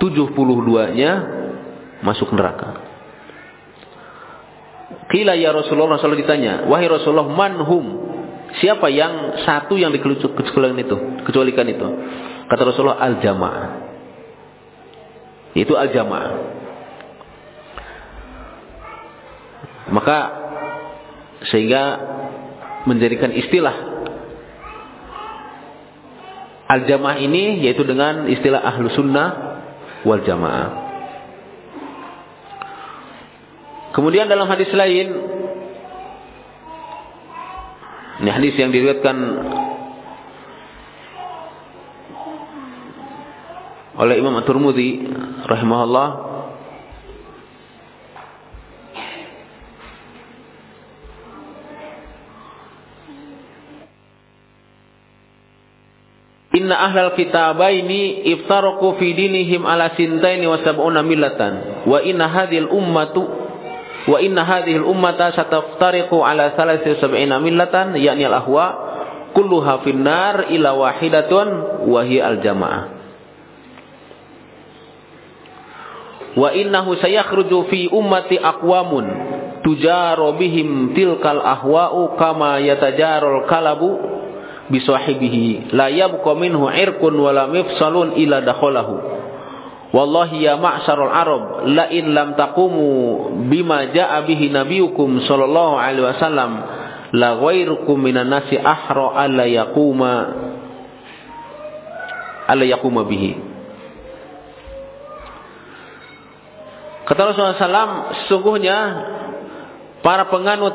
72-nya masuk neraka. Kila ya Rasulullah Rasulullah ditanya, wahai Rasulullah manhum siapa yang satu yang dikecualikan itu, kecualikan itu? Kata Rasulullah al jamaah. Itu al jamaah. Maka sehingga menjadikan istilah Al-jamaah ini yaitu dengan istilah ahlu sunnah wal jamaah. Kemudian dalam hadis lain, ini hadis yang diriwayatkan oleh Imam At-Tirmidzi rahimahullah Inna ahlal kitabaini iftaraku fi dinihim ala sintaini wa sab'una millatan. Wa inna hadhil ummatu wa inna hadhil ummata sataftariqu ala thalathi sab'ina millatan yakni al-ahwa kulluha finnar ila wahidatun wa hiya al-jamaah. Wa innahu sayakhruju fi ummati aqwamun tujaru bihim tilkal ahwa'u kama yatajarul kalabu bisahibihi. La yabqa minhu irqun wala mifsalun ila dakhalahu. Wallahi ya ma'syarul arab la in lam taqumu bima jaa bihi nabiyukum sallallahu alaihi wasallam la ghairukum minan nasi ahra alla yaquma alla yaquma bihi. Kata Rasulullah SAW, sesungguhnya para penganut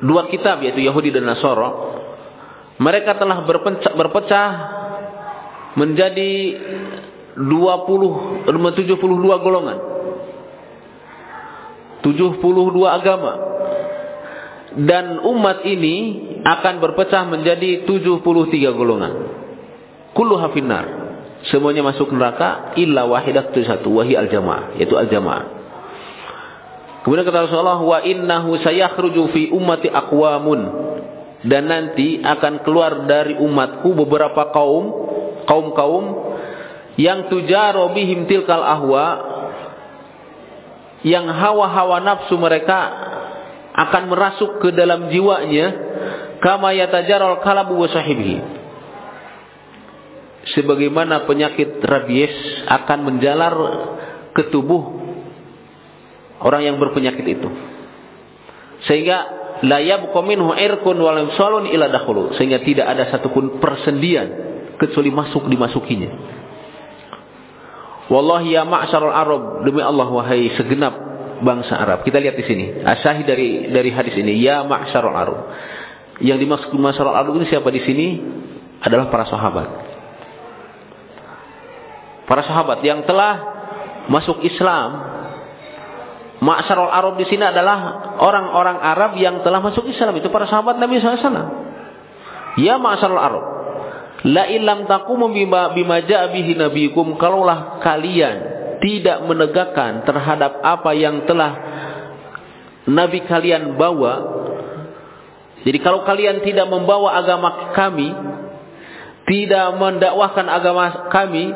dua kitab yaitu Yahudi dan Nasara mereka telah berpecah, berpecah menjadi 20 72 golongan. 72 agama. Dan umat ini akan berpecah menjadi 73 golongan. Kullu hafinar semuanya masuk neraka illa wahidah satu wahi al jamaah yaitu al jamaah kemudian kata Rasulullah wa innahu sayakhruju fi ummati aqwamun dan nanti akan keluar dari umatku beberapa kaum kaum-kaum yang tujaro bihim tilkal ahwa yang hawa-hawa nafsu mereka akan merasuk ke dalam jiwanya kama yatajarul kalabu wa sahibihi. Sebagaimana penyakit rabies akan menjalar ke tubuh orang yang berpenyakit itu. Sehingga la yabqa minhu irkun walam salun ila dakhulu sehingga tidak ada satupun persendian kecuali masuk dimasukinya Wallahi ya ma'syarul Arab demi Allah wahai segenap bangsa Arab. Kita lihat di sini. Asahi dari dari hadis ini ya ma'syarul Arab. Yang dimaksud ma'syarul Arab ini siapa di sini? Adalah para sahabat. Para sahabat yang telah masuk Islam. Ma'syarul Arab di sini adalah orang-orang Arab yang telah masuk Islam. Itu para sahabat Nabi SAW. Ya ma'syarul Arab. La ilam taqumu bima ja'a bihi nabiyikum kalaulah kalian tidak menegakkan terhadap apa yang telah nabi kalian bawa jadi kalau kalian tidak membawa agama kami tidak mendakwahkan agama kami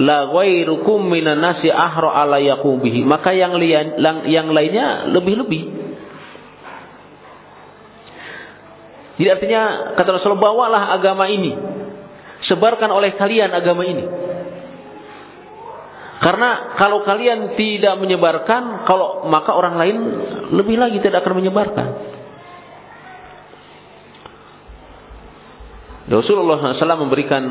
la ghairukum minan nasi ahra ala bihi maka yang lain yang lainnya lebih-lebih jadi artinya kata Rasulullah bawalah agama ini sebarkan oleh kalian agama ini. Karena kalau kalian tidak menyebarkan, kalau maka orang lain lebih lagi tidak akan menyebarkan. Rasulullah SAW memberikan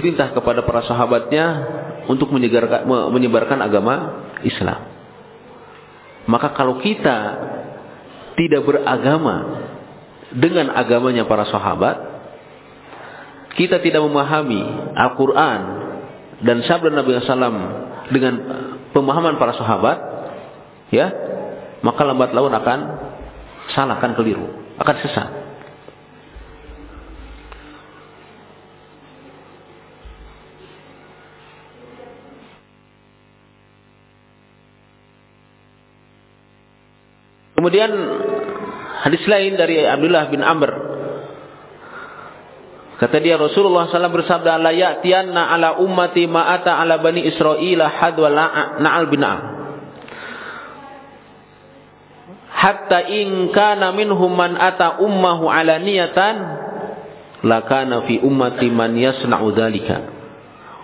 perintah kepada para sahabatnya untuk menyebarkan agama Islam. Maka kalau kita tidak beragama dengan agamanya para sahabat, kita tidak memahami Al-Quran dan sabda Nabi SAW dengan pemahaman para sahabat, ya, maka lambat laun akan salah, akan keliru, akan sesat. Kemudian hadis lain dari Abdullah bin Amr Kata dia Rasulullah SAW bersabda la ya'tiyanna ala ummati ma'ata ala bani Israel hadwa na'al bina'al. Hatta in kana minhum man ata ummahu ala niyatan lakana fi ummati man yasna'u dhalika.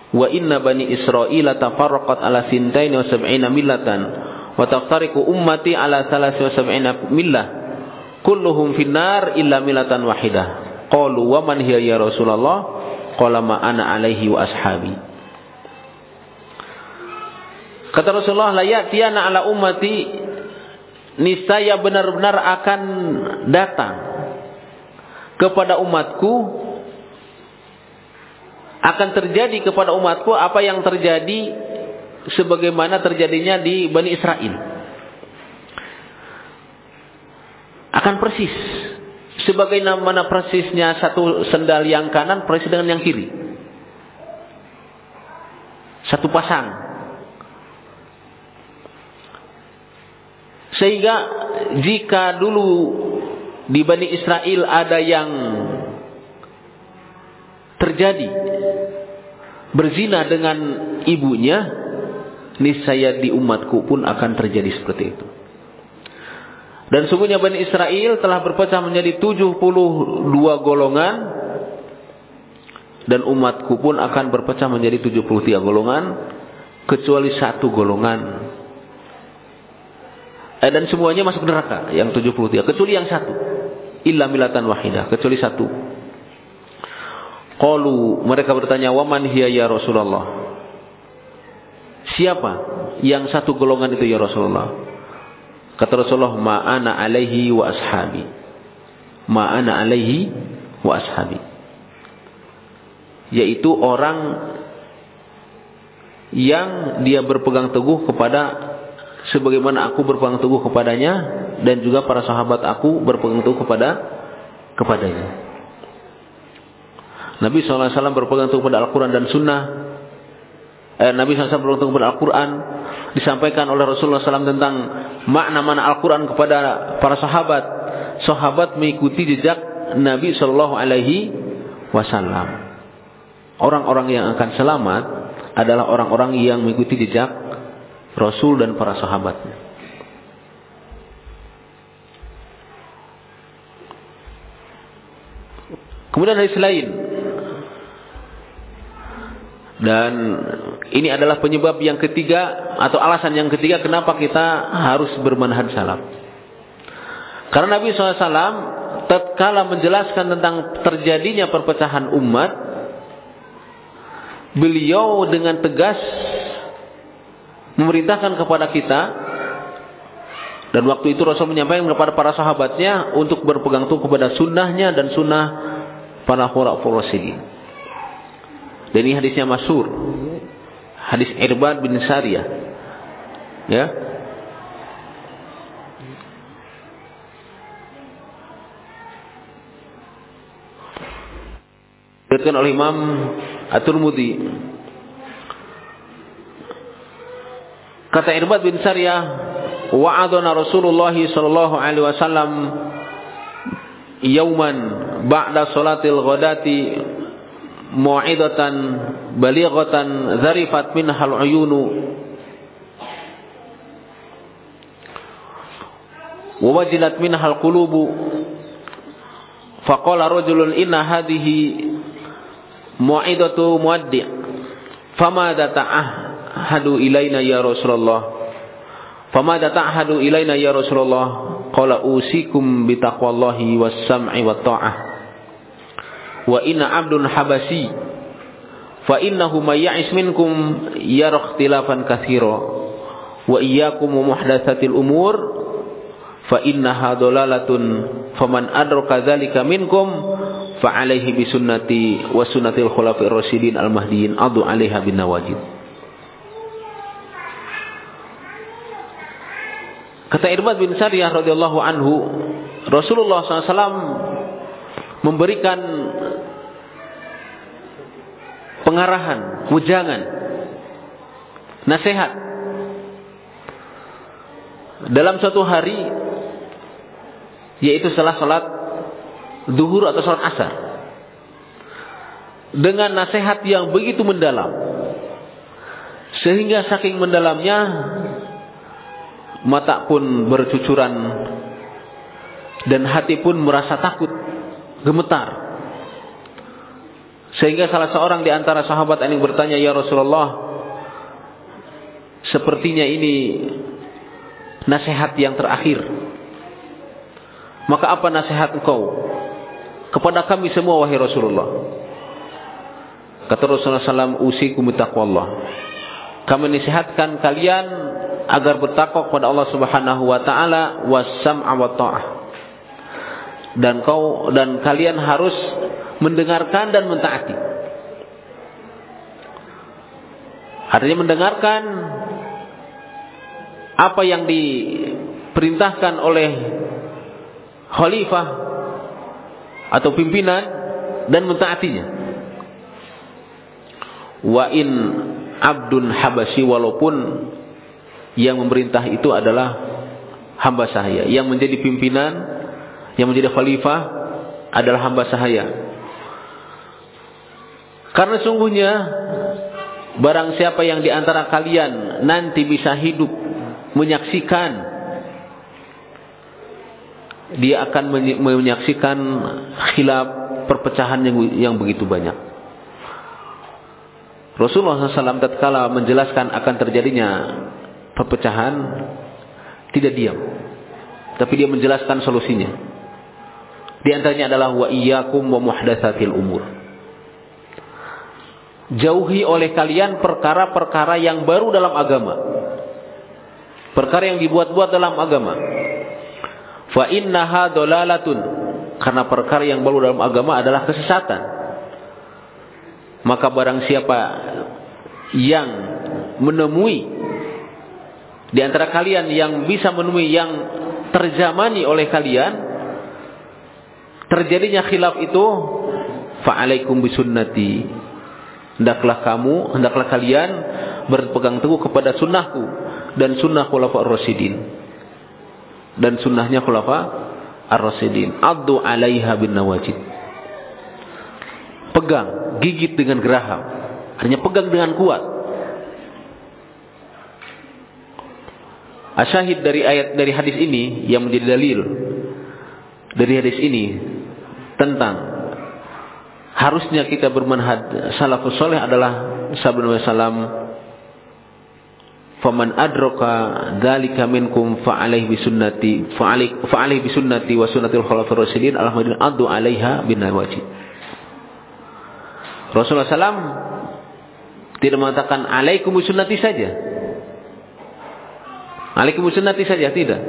Wa inna bani Israel tafarraqat ala sintain wa sab'ina millatan wa taftariku ummati ala thalathi wa sab'ina millah kulluhum finnar illa millatan wahidah. Qalu wa man hiya ya Rasulullah? Qala ma ana alaihi wa ashabi. Kata Rasulullah, la ya'tiyana ala ummati niscaya benar-benar akan datang kepada umatku akan terjadi kepada umatku apa yang terjadi sebagaimana terjadinya di Bani Israel. Akan persis sebagai mana persisnya satu sendal yang kanan persis dengan yang kiri. Satu pasang. Sehingga jika dulu di Bani Israel ada yang terjadi berzina dengan ibunya, niscaya di umatku pun akan terjadi seperti itu. Dan sungguhnya Bani Israel telah berpecah menjadi 72 golongan dan umatku pun akan berpecah menjadi 73 golongan kecuali satu golongan. Eh, dan semuanya masuk neraka yang 73 kecuali yang satu. Illa milatan wahidah kecuali satu. Qalu mereka bertanya waman hiya ya Rasulullah. Siapa yang satu golongan itu ya Rasulullah? Kata Rasulullah, "Ma'ana alaihi wa ashabi." Ma'ana alaihi wa ashabi. Yaitu orang yang dia berpegang teguh kepada sebagaimana aku berpegang teguh kepadanya dan juga para sahabat aku berpegang teguh kepada kepadanya. Nabi SAW berpegang teguh kepada Al-Quran dan Sunnah. Eh, Nabi SAW teguh kepada Al-Quran. Disampaikan oleh Rasulullah SAW tentang makna-makna Al-Quran kepada para sahabat. Sahabat mengikuti jejak Nabi Shallallahu Alaihi Wasallam. Orang-orang yang akan selamat adalah orang-orang yang mengikuti jejak Rasul dan para sahabatnya. Kemudian hadis lain. Dan ini adalah penyebab yang ketiga atau alasan yang ketiga kenapa kita harus bermanhaj salaf. Karena Nabi SAW tatkala menjelaskan tentang terjadinya perpecahan umat, beliau dengan tegas memerintahkan kepada kita dan waktu itu Rasul menyampaikan kepada para sahabatnya untuk berpegang teguh kepada sunnahnya dan sunnah para khulafur rasyidin. Dan ini hadisnya masyhur. Hadis Irbad bin Sariyah. Ya. Dikatakan oleh Imam At-Tirmidzi Kata Irbad bin Sariyah, wa'adana Rasulullah sallallahu alaihi wasallam yauman ba'da salatil ghadati mu'idatan balighatan zarifat minhal uyunu wa wajilat minhal qulubu faqala rajulun inna hadhihi mu'idatu muaddi' fama data'ah ta'hadu ilaina ya Rasulullah? Fama ta'hadu ilaina ya Rasulullah? Qala usikum bi taqwallahi was sam'i wat ta'ah. Wa inna 'abdun habasi. Fa innahu may ya'is minkum yara ikhtilafan katsira wa iyyakum muhdatsatil umur. Fa innaha dalalatun. Faman adraka dzalika minkum fa alaihi bi sunnati wa sunnatil khulafa'ir rasyidin al mahdiyyin adu 'alaiha bin nawajid Kata Irbad bin Sariyah radhiyallahu anhu, Rasulullah SAW memberikan pengarahan, mujangan, nasihat. Dalam suatu hari yaitu setelah salat zuhur atau salat asar dengan nasihat yang begitu mendalam sehingga saking mendalamnya mata pun bercucuran dan hati pun merasa takut, gemetar. Sehingga salah seorang di antara sahabat ini bertanya, "Ya Rasulullah, sepertinya ini nasihat yang terakhir. Maka apa nasihat engkau kepada kami semua wahai Rasulullah?" Kata Rasulullah SAW, "Usikum taqwallah." Kami nasihatkan kalian agar bertakwa kepada Allah Subhanahu wa taala wasam'a wa ta'ah. Dan kau dan kalian harus mendengarkan dan mentaati. Artinya mendengarkan apa yang diperintahkan oleh khalifah atau pimpinan dan mentaatinya. Wa in abdun habasi walaupun yang memerintah itu adalah hamba sahaya. Yang menjadi pimpinan, yang menjadi khalifah adalah hamba sahaya. Karena sungguhnya barang siapa yang di antara kalian nanti bisa hidup menyaksikan dia akan menyaksikan khilaf perpecahan yang yang begitu banyak. Rasulullah SAW tatkala menjelaskan akan terjadinya perpecahan tidak diam tapi dia menjelaskan solusinya di antaranya adalah wa iyyakum wa muhdatsatil umur jauhi oleh kalian perkara-perkara yang baru dalam agama perkara yang dibuat-buat dalam agama. Fa innaha dolalatun. Karena perkara yang baru dalam agama adalah kesesatan. Maka barang siapa yang menemui di antara kalian yang bisa menemui yang terjamani oleh kalian terjadinya khilaf itu fa'alaikum bisunnati. Hendaklah kamu hendaklah kalian berpegang teguh kepada sunnahku dan sunnah khulafa ar-rasyidin. Dan sunnahnya khulafa ar-rasyidin. Addu alaiha bin nawajid. Pegang gigit dengan geraham. Hanya pegang dengan kuat. Asyahid dari ayat dari hadis ini yang menjadi dalil dari hadis ini tentang harusnya kita bermanhaj salafus soleh adalah sabda salam faman adraka dzalika minkum fa alaihi bisunnati fa bisunnati wa sunnatil khulafaur rasyidin alhamdulillah adu alaiha bin nawajid Rasulullah SAW tidak mengatakan alaikum bisunnati saja. Alaikum bisunnati saja tidak.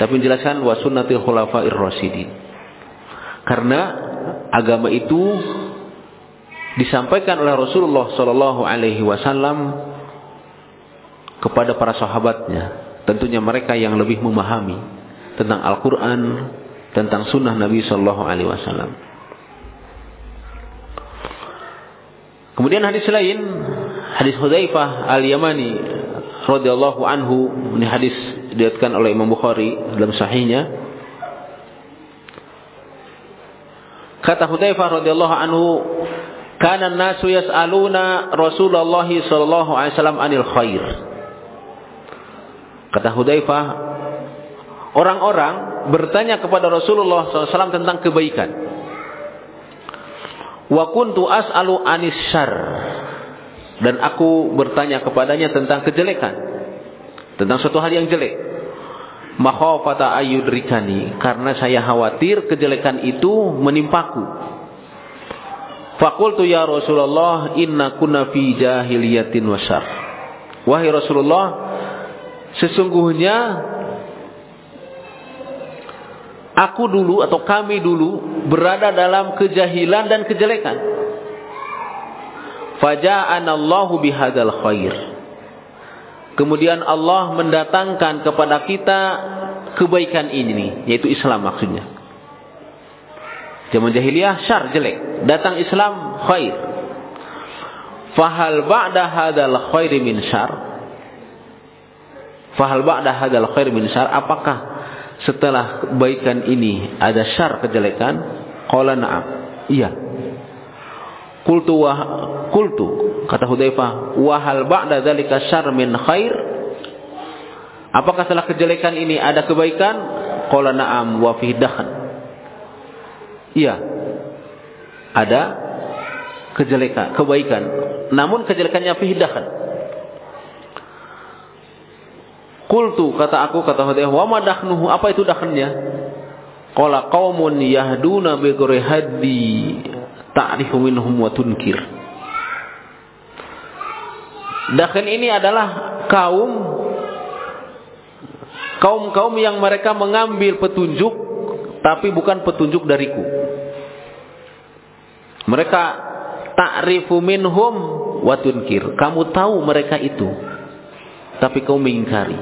Tapi menjelaskan wa sunnatil khulafair rasyidin karena agama itu disampaikan oleh Rasulullah Shallallahu Alaihi Wasallam kepada para sahabatnya. Tentunya mereka yang lebih memahami tentang Al-Quran, tentang Sunnah Nabi Shallallahu Alaihi Wasallam. Kemudian hadis lain, hadis Hudzaifah al-Yamani radhiyallahu anhu, ini hadis diriwayatkan oleh Imam Bukhari dalam sahihnya Kata Hudzaifah radhiyallahu anhu, "Kana an-nasu yas'aluna Rasulullah sallallahu alaihi wasallam anil khair." Kata Hudzaifah, orang-orang bertanya kepada Rasulullah SAW tentang kebaikan. Wa kuntu as'alu anis syar. Dan aku bertanya kepadanya tentang kejelekan. Tentang suatu hal yang jelek makhafata ayudrikani karena saya khawatir kejelekan itu menimpaku. Fakultu ya Rasulullah inna kunna fi jahiliyatin wasyar. Wahai Rasulullah, sesungguhnya aku dulu atau kami dulu berada dalam kejahilan dan kejelekan. Faja'anallahu bihadzal khair. Kemudian Allah mendatangkan kepada kita kebaikan ini, yaitu Islam maksudnya. Zaman jahiliyah syar jelek, datang Islam khair. Fahal ba'da hadal khair min syar? Fahal ba'da hadal khair min syar? Apakah setelah kebaikan ini ada syar kejelekan? Qala na'am. Iya. Kultu wa kultu kata Hudzaifah, "Wa hal ba'da dzalika syarr min khair?" Apakah setelah kejelekan ini ada kebaikan? Qala na'am wa fi. Iya. Ada kejelekan, kebaikan. Namun kejelekannya fi dakhan. Kultu kata aku kata Hudzaifah, "Wa ma dakhnuhu?" Apa itu dakhannya? Qala qaumun yahduna bi hadi ta'rifu minhum wa tunkir. Dakhin ini adalah kaum kaum-kaum yang mereka mengambil petunjuk tapi bukan petunjuk dariku. Mereka ta'rifu minhum wa tunkir. Kamu tahu mereka itu tapi kamu mengingkari.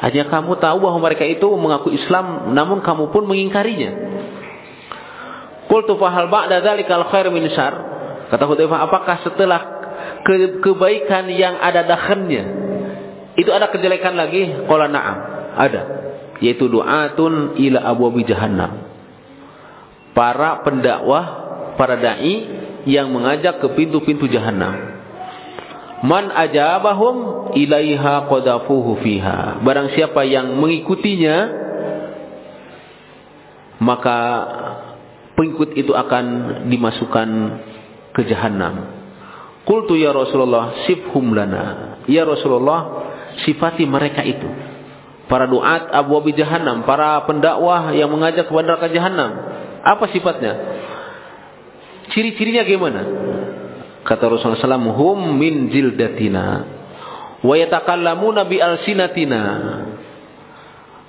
Hanya kamu tahu bahwa mereka itu mengaku Islam namun kamu pun mengingkarinya. Qultu fahal ba'da dzalikal khair min syar? Kata Hudzaifah, apakah setelah ke kebaikan yang ada dakhannya itu ada kejelekan lagi? Qala na'am, ada. Yaitu du'atun ila abwabi jahannam. Para pendakwah, para dai yang mengajak ke pintu-pintu jahannam. Man ajabahum ilaiha qadafuhu fiha. Barang siapa yang mengikutinya maka pengikut itu akan dimasukkan ke jahanam. Qultu ya Rasulullah sifhum lana. Ya Rasulullah sifati mereka itu. Para duat abu abi jahanam, para pendakwah yang mengajak kepada neraka jahanam. Apa sifatnya? Ciri-cirinya gimana? Kata Rasulullah SAW, hum min jildatina Wa yatakallamuna bi alsinatina.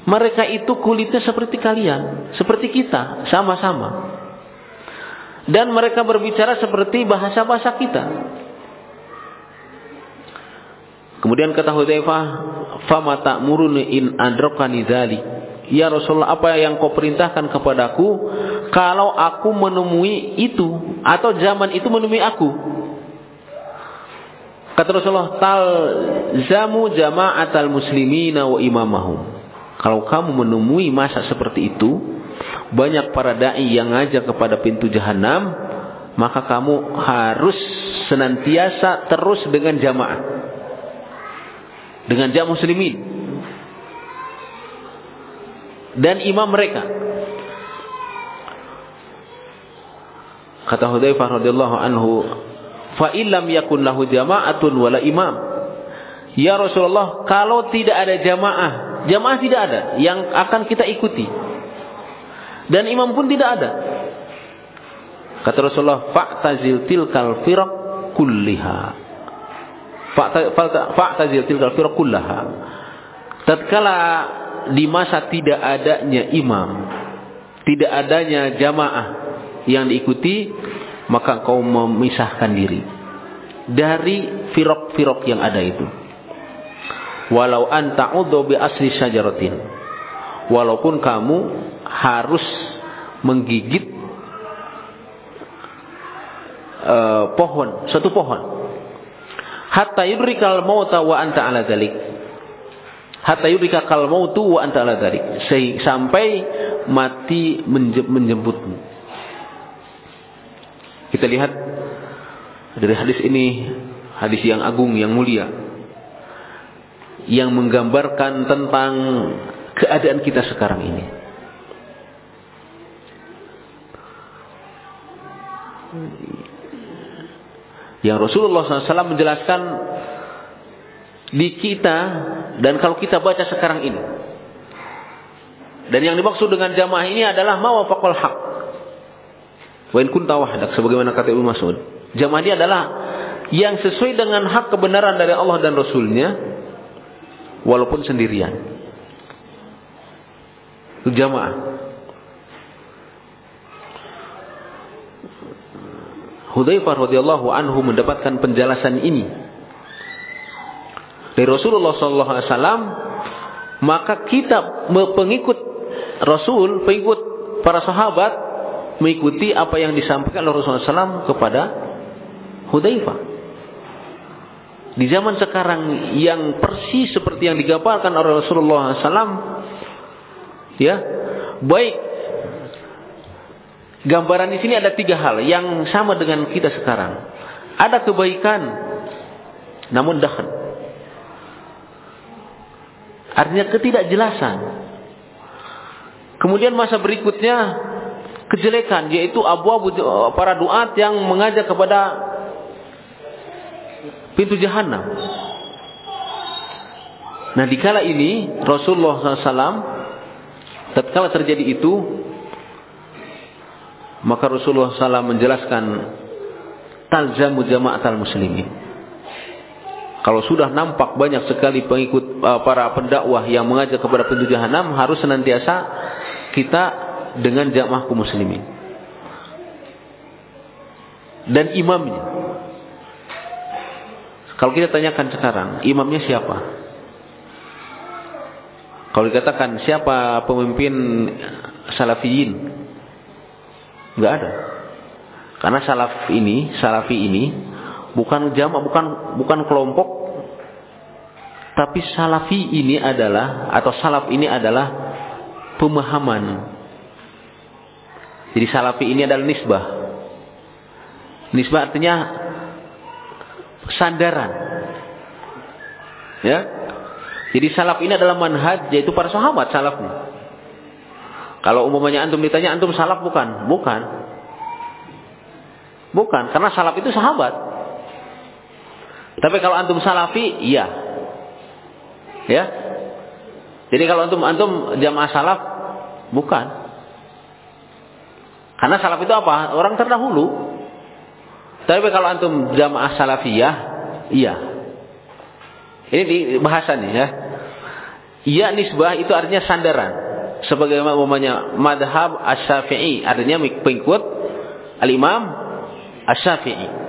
Mereka itu kulitnya seperti kalian, seperti kita, sama-sama. Dan mereka berbicara seperti bahasa-bahasa kita. Kemudian kata Hudzaifah, "Fama ta'muruni in adrakani dzalik?" Ya Rasulullah, apa yang kau perintahkan kepadaku kalau aku menemui itu atau zaman itu menemui aku? Kata Rasulullah, "Tal zamu jama'atal muslimina wa imamahum." Kalau kamu menemui masa seperti itu, banyak para dai yang ngajak kepada pintu jahanam, maka kamu harus senantiasa terus dengan jamaah. Dengan jam muslimin. Dan imam mereka. Kata Hudzaifah radhiyallahu anhu fa illam yakun lahu jama'atun wala imam. Ya Rasulullah kalau tidak ada jamaah jamaah tidak ada yang akan kita ikuti dan imam pun tidak ada kata Rasulullah fa'tazil tilkal firaq kulliha fa'tazil tilkal firaq kullaha. Tatkala di masa tidak adanya imam, tidak adanya jamaah yang diikuti, maka kau memisahkan diri dari firok-firok yang ada itu. Walau anta bi asli syajaratin. Walaupun kamu harus menggigit uh, pohon, satu pohon. Hatta yudrikal mauta wa anta ala dalik hatta yudrikal mautu wa anta ala dalik sampai mati menjemputmu. Kita lihat dari hadis ini hadis yang agung yang mulia yang menggambarkan tentang keadaan kita sekarang ini yang Rasulullah SAW menjelaskan di kita dan kalau kita baca sekarang ini. Dan yang dimaksud dengan jamaah ini adalah mawafaqul haq. Wa in kunta wahdak sebagaimana kata Ibnu Mas'ud. Jamaah ini adalah yang sesuai dengan hak kebenaran dari Allah dan Rasulnya walaupun sendirian. Itu jamaah. Hudzaifah radhiyallahu anhu mendapatkan penjelasan ini dari Rasulullah sallallahu alaihi wasallam maka kita pengikut Rasul, pengikut para sahabat mengikuti apa yang disampaikan oleh Rasulullah SAW kepada Hudzaifah. Di zaman sekarang yang persis seperti yang digambarkan oleh Rasulullah SAW, ya, baik Gambaran di sini ada tiga hal yang sama dengan kita sekarang. Ada kebaikan, namun dahan. Artinya ketidakjelasan. Kemudian masa berikutnya kejelekan, yaitu abu-abu para duat yang mengajak kepada pintu jahanam. Nah, dikala ini Rasulullah SAW tatkala terjadi itu maka Rasulullah SAW menjelaskan talzamu jama'atal muslimin. Kalau sudah nampak banyak sekali pengikut uh, para pendakwah yang mengajak kepada pintu jahanam, harus senantiasa kita dengan jamaah kaum muslimin. Dan imamnya. Kalau kita tanyakan sekarang, imamnya siapa? Kalau dikatakan siapa pemimpin salafiyin? Enggak ada. Karena salaf ini, salafi ini bukan jamaah, bukan bukan kelompok tapi salafi ini adalah atau salaf ini adalah pemahaman. Jadi salafi ini adalah nisbah. Nisbah artinya sandaran. Ya. Jadi salaf ini adalah manhaj yaitu para sahabat salafnya. Kalau umumnya antum ditanya antum salaf bukan? Bukan. Bukan, karena salaf itu sahabat. Tapi kalau antum salafi, iya. Ya. Jadi kalau antum antum jamaah salaf bukan. Karena salaf itu apa? Orang terdahulu. Tapi kalau antum jamaah salafiyah, iya. Ini di ya. Ya nisbah itu artinya sandaran. Sebagaimana umumnya madhab as-syafi'i. Artinya pengikut al-imam as-syafi'i.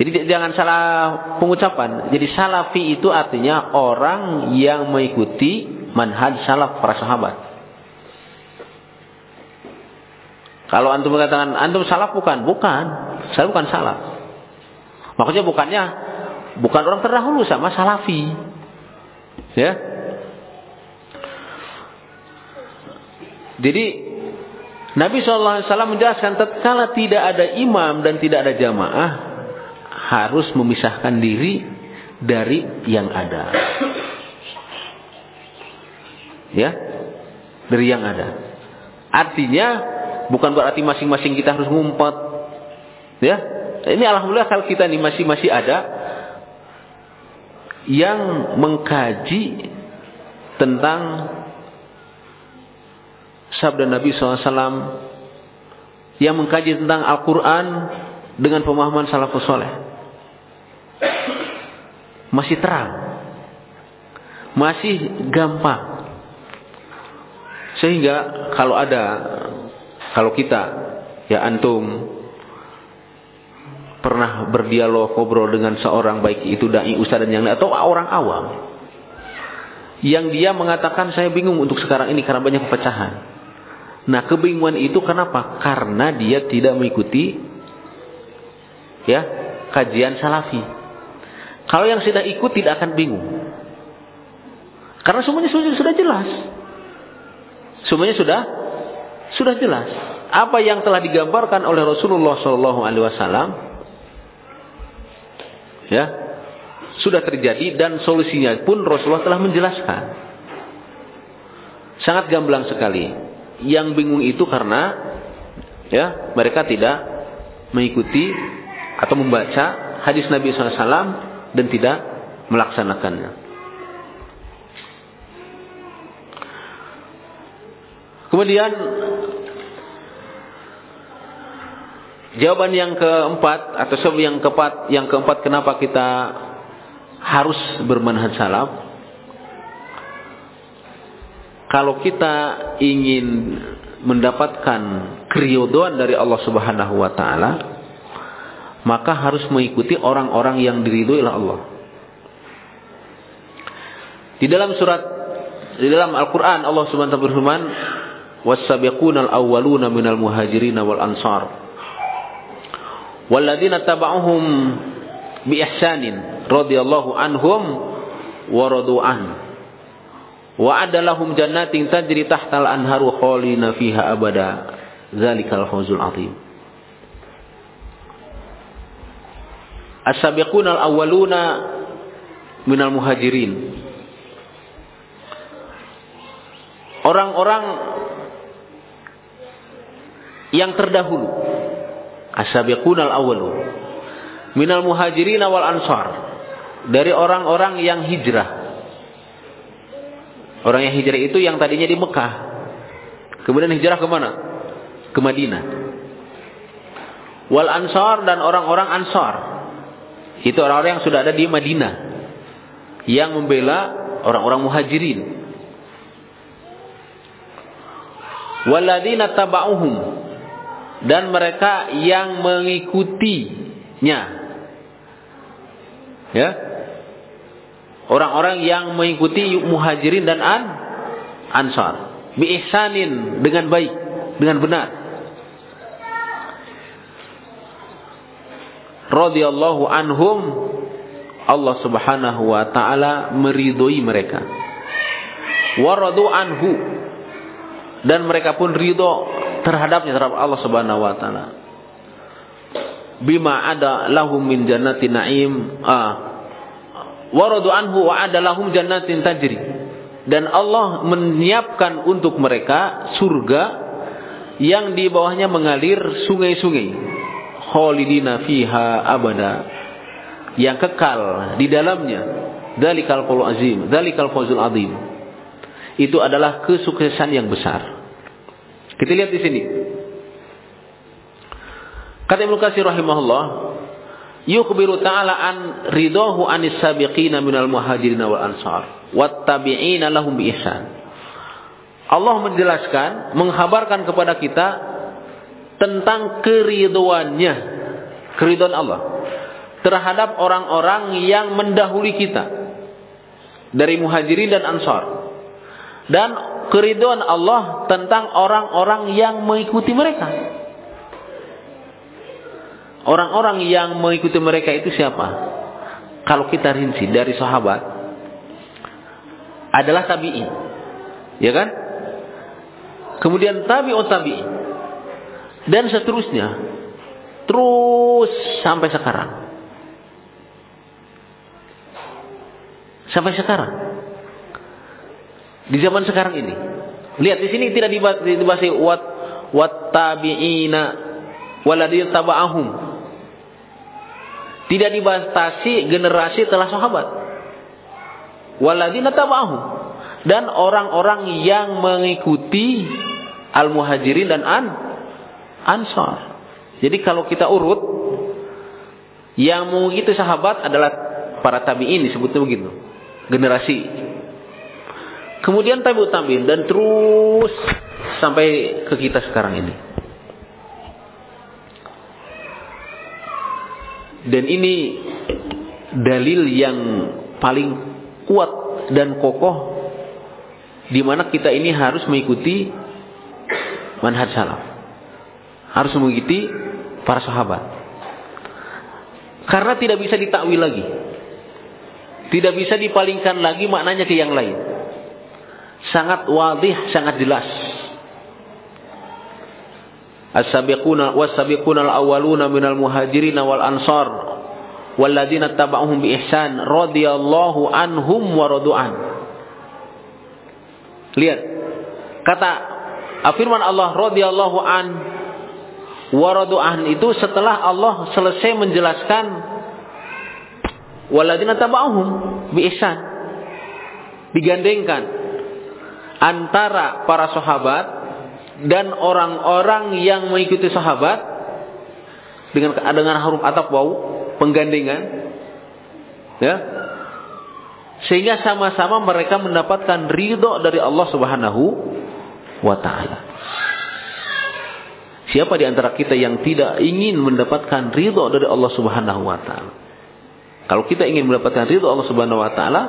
Jadi jangan salah pengucapan. Jadi salafi itu artinya orang yang mengikuti manhaj salaf para sahabat. Kalau antum mengatakan antum salaf bukan, bukan. Saya bukan salaf. Maksudnya bukannya bukan orang terdahulu sama salafi. Ya. Jadi Nabi SAW menjelaskan tatkala tidak ada imam dan tidak ada jamaah harus memisahkan diri dari yang ada. Ya, dari yang ada. Artinya bukan berarti masing-masing kita harus ngumpet. Ya, ini alhamdulillah kalau kita ini masih masih ada yang mengkaji tentang sabda Nabi SAW yang mengkaji tentang Al-Quran dengan pemahaman salafus soleh. Masih terang. Masih gampang. Sehingga kalau ada, kalau kita, ya antum, pernah berdialog ngobrol dengan seorang baik itu dai ustaz dan yang lain atau orang awam yang dia mengatakan saya bingung untuk sekarang ini karena banyak pecahan. Nah, kebingungan itu kenapa? Karena dia tidak mengikuti ya, kajian salafi. Kalau yang sudah ikut tidak akan bingung. Karena semuanya sudah, sudah jelas. Semuanya sudah sudah jelas. Apa yang telah digambarkan oleh Rasulullah Shallallahu alaihi wasallam ya sudah terjadi dan solusinya pun Rasulullah telah menjelaskan. Sangat gamblang sekali. Yang bingung itu karena ya mereka tidak mengikuti atau membaca hadis Nabi SAW dan tidak melaksanakannya. Kemudian Jawaban yang keempat atau yang keempat, yang keempat kenapa kita harus bermanhaj salaf? Kalau kita ingin mendapatkan keridoan dari Allah Subhanahu wa taala, maka harus mengikuti orang-orang yang diridhoi oleh Allah. Di dalam surat di dalam Al-Qur'an Allah Subhanahu wa taala berfirman, "Was-sabiqunal awwaluna minal muhajirin wal ansar." Walladzina taba'uhum bi ihsanin radhiyallahu anhum wa radu. Wa adalahum jannatin tajri tahtal anharu khalina fiha abada. Zalikal fawzul azim. As-sabiqun al-awwaluna minal muhajirin. Orang-orang yang terdahulu As-sabiqunal awwalu minal muhajirin wal ansar dari orang-orang yang hijrah. Orang yang hijrah itu yang tadinya di Mekah. Kemudian hijrah ke mana? Ke Madinah. Wal ansar dan orang-orang ansar. Itu orang-orang yang sudah ada di Madinah. Yang membela orang-orang muhajirin. Waladina taba'uhum dan mereka yang mengikutinya. Ya. Orang-orang yang mengikuti muhajirin dan an ansar. Bi ihsanin dengan baik, dengan benar. Radhiyallahu anhum Allah Subhanahu wa taala meridhoi mereka. Waradu anhu dan mereka pun ridho terhadapnya terhadap Allah Subhanahu wa taala. Bima ada lahum min jannati na'im ah waradu anhu wa ada lahum jannatin tajri. Dan Allah menyiapkan untuk mereka surga yang di bawahnya mengalir sungai-sungai. Khalidina fiha abada. Yang kekal di dalamnya. Dalikal fawzul azim, dalikal fawzul azim. Itu adalah kesuksesan yang besar. Kita lihat di sini. Kata Ibnu Katsir rahimahullah, yukhbiru ta'ala an ridahu anis sabiqina minal muhajirin wal ansar wattabi'ina lahum bi ihsan. Allah menjelaskan, menghabarkan kepada kita tentang keriduannya, keriduan Allah terhadap orang-orang yang mendahului kita dari muhajirin dan ansar dan keriduan Allah tentang orang-orang yang mengikuti mereka. Orang-orang yang mengikuti mereka itu siapa? Kalau kita rinci dari sahabat adalah tabi'in. Ya kan? Kemudian tabi'ut tabi'in. Dan seterusnya. Terus sampai sekarang. Sampai sekarang. Di zaman sekarang ini. Lihat di sini tidak dibahas, wat wat tabi'ina waladina taba'ahum. Tidak dibatasi generasi telah sahabat. Waladina taba'ahum. Dan orang-orang yang mengikuti al-muhajirin dan an ansar. Jadi kalau kita urut yang mengikuti sahabat adalah para tabi'in disebutnya begitu generasi. Kemudian tabiut tabiin dan terus sampai ke kita sekarang ini. Dan ini dalil yang paling kuat dan kokoh di mana kita ini harus mengikuti manhaj salaf. Harus mengikuti para sahabat. Karena tidak bisa ditakwil lagi. Tidak bisa dipalingkan lagi maknanya ke yang lain. Sangat wadih, sangat jelas. As-sabiquna was-sabiquna al-awwaluna minal muhajirin wal ansar walladzina tabauhum bi ihsan radhiyallahu anhum wa radu'an. Lihat. Kata firman Allah radhiyallahu an wa radu'an itu setelah Allah selesai menjelaskan waladina taba'uhum bi ihsan digandengkan antara para sahabat dan orang-orang yang mengikuti sahabat dengan dengan harum atap wau penggandengan ya sehingga sama-sama mereka mendapatkan ridho dari Allah Subhanahu wa taala. Siapa di antara kita yang tidak ingin mendapatkan ridho dari Allah Subhanahu wa taala? Kalau kita ingin mendapatkan ridho Allah Subhanahu wa taala,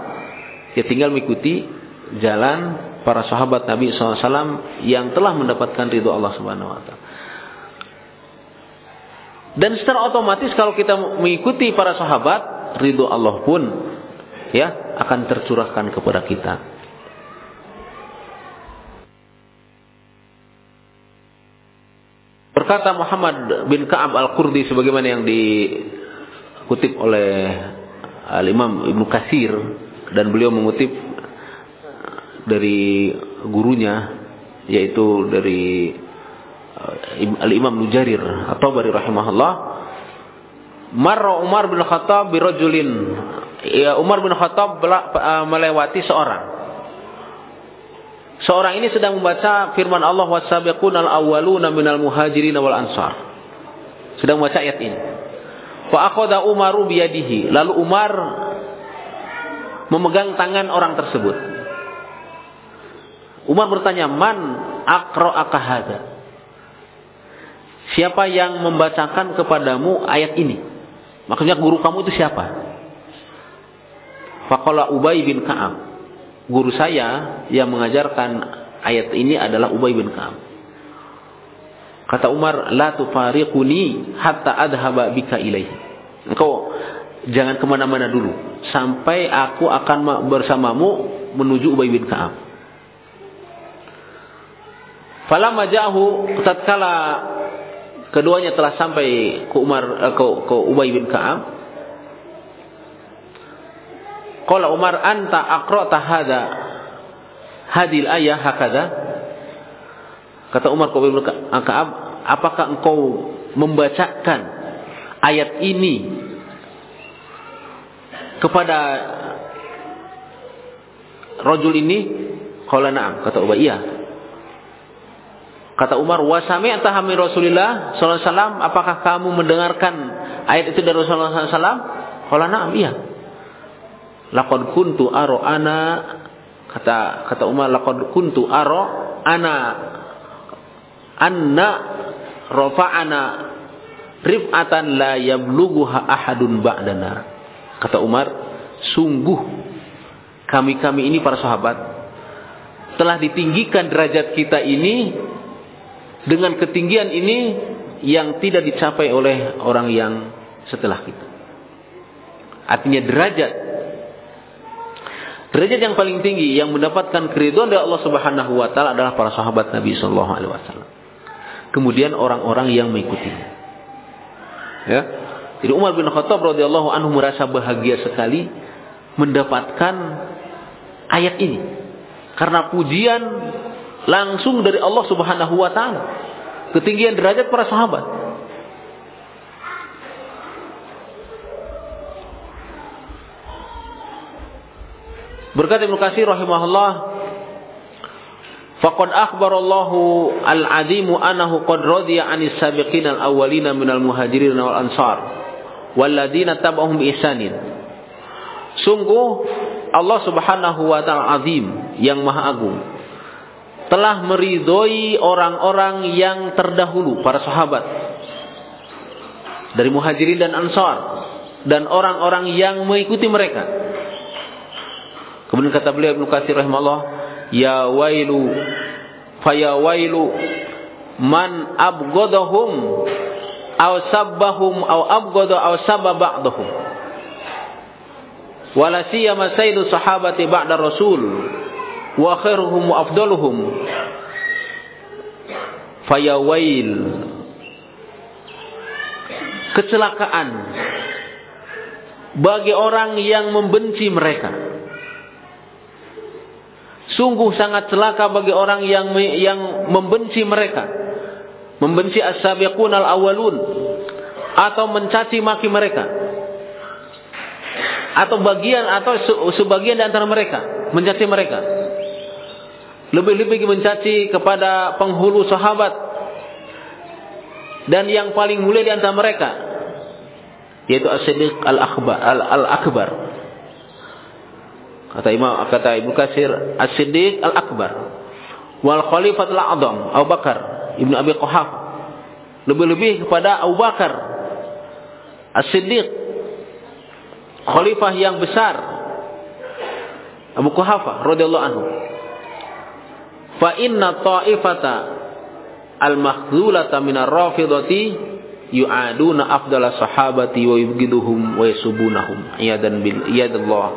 ya tinggal mengikuti jalan para sahabat Nabi SAW yang telah mendapatkan ridho Allah Subhanahu wa taala. Dan secara otomatis kalau kita mengikuti para sahabat, ridho Allah pun ya akan tercurahkan kepada kita. Berkata Muhammad bin Ka'ab Al-Qurdi sebagaimana yang di dikutip oleh Al-Imam Ibnu Kasir dan beliau mengutip dari gurunya yaitu dari uh, Al-Imam Nujarir atau bari rahimahullah Marra Umar bin Khattab birajulin ya Umar bin Khattab uh, melewati seorang Seorang ini sedang membaca firman Allah wasabiqunal awwaluna minal muhajirin wal ansar. Sedang membaca ayat ini. Fa akhadha Umaru biyadihi. Lalu Umar memegang tangan orang tersebut. Umar bertanya, "Man aqra'aka hadza?" Siapa yang membacakan kepadamu ayat ini? Maksudnya guru kamu itu siapa? Faqala Ubay bin Ka'ab. Guru saya yang mengajarkan ayat ini adalah Ubay bin Ka'ab. Kata Umar, la tufariquni hatta adhaba bika ilaihi. Engkau jangan ke mana-mana dulu. Sampai aku akan bersamamu menuju Ubay bin Ka'ab. Falamma ja'ahu tatkala keduanya telah sampai ke Umar eh, ke, ke Ubay bin Ka'ab. Qala Umar anta aqra'ta hadha hadil ayah hakada Kata Umar bin Ka'ab, apakah engkau membacakan ayat ini kepada rojul ini? Qala na'am, kata Ubay, iya. Kata Umar, wa sami'ta min Rasulillah sallallahu alaihi wasallam, apakah kamu mendengarkan Ayat itu dari Rasulullah SAW. Kalau na'am, iya. Laqad kuntu aro ana kata kata Umar laqad kuntu aro ana anna rafa'ana rif'atan la yablughuha ahadun ba'dana. Kata Umar, sungguh kami-kami ini para sahabat telah ditinggikan derajat kita ini dengan ketinggian ini yang tidak dicapai oleh orang yang setelah kita. Artinya derajat derajat yang paling tinggi yang mendapatkan keridhaan dari Allah Subhanahu wa taala adalah para sahabat Nabi sallallahu alaihi wasallam. Kemudian orang-orang yang mengikutinya. Ya. Jadi Umar bin Khattab radhiyallahu anhu merasa bahagia sekali mendapatkan ayat ini. Karena pujian langsung dari Allah Subhanahu wa taala. Ketinggian derajat para sahabat. Berkata Ibnu Katsir rahimahullah, Faqad akhbarallahu al-azimu anahu qad radiya 'anis sabiqin al-awwalina minal muhajirin wal ansar walladzina tabahum ihsanin. Sungguh Allah Subhanahu wa taala azim yang maha agung telah meridhoi orang-orang yang terdahulu para sahabat dari muhajirin dan ansar dan orang-orang yang mengikuti mereka. Kemudian kata beliau Ibnu Katsir rahimahullah, ya wailu faya wailu man abghadahum aw sabbahum aw abghada aw sabba ba'dahum. Wala siyama sayyidu sahabati ba'da rasul wa khairuhum wa afdaluhum. Fayawail kecelakaan bagi orang yang membenci mereka. Sungguh sangat celaka bagi orang yang yang membenci mereka. Membenci as-sabiqun al-awwalun atau mencaci maki mereka. Atau bagian atau sebagian di antara mereka mencaci mereka lebih-lebih mencaci kepada penghulu sahabat. Dan yang paling mulia di antara mereka yaitu As-Siddiq Al-Akbar kata Imam kata Ibnu Katsir As-Siddiq Al-Akbar. Wal Khalifatul A'zam Abu Bakar Ibnu Abi Quhafah lebih-lebih kepada Abu Bakar As-Siddiq khalifah yang besar Abu Quhafah radhiyallahu anhu fa inna ta'ifata al-mahdzulata minar rafidati yu'aduna afdala sahabati wa yubghiduhum wa yasubunahum. Iyadan bil iyadallah.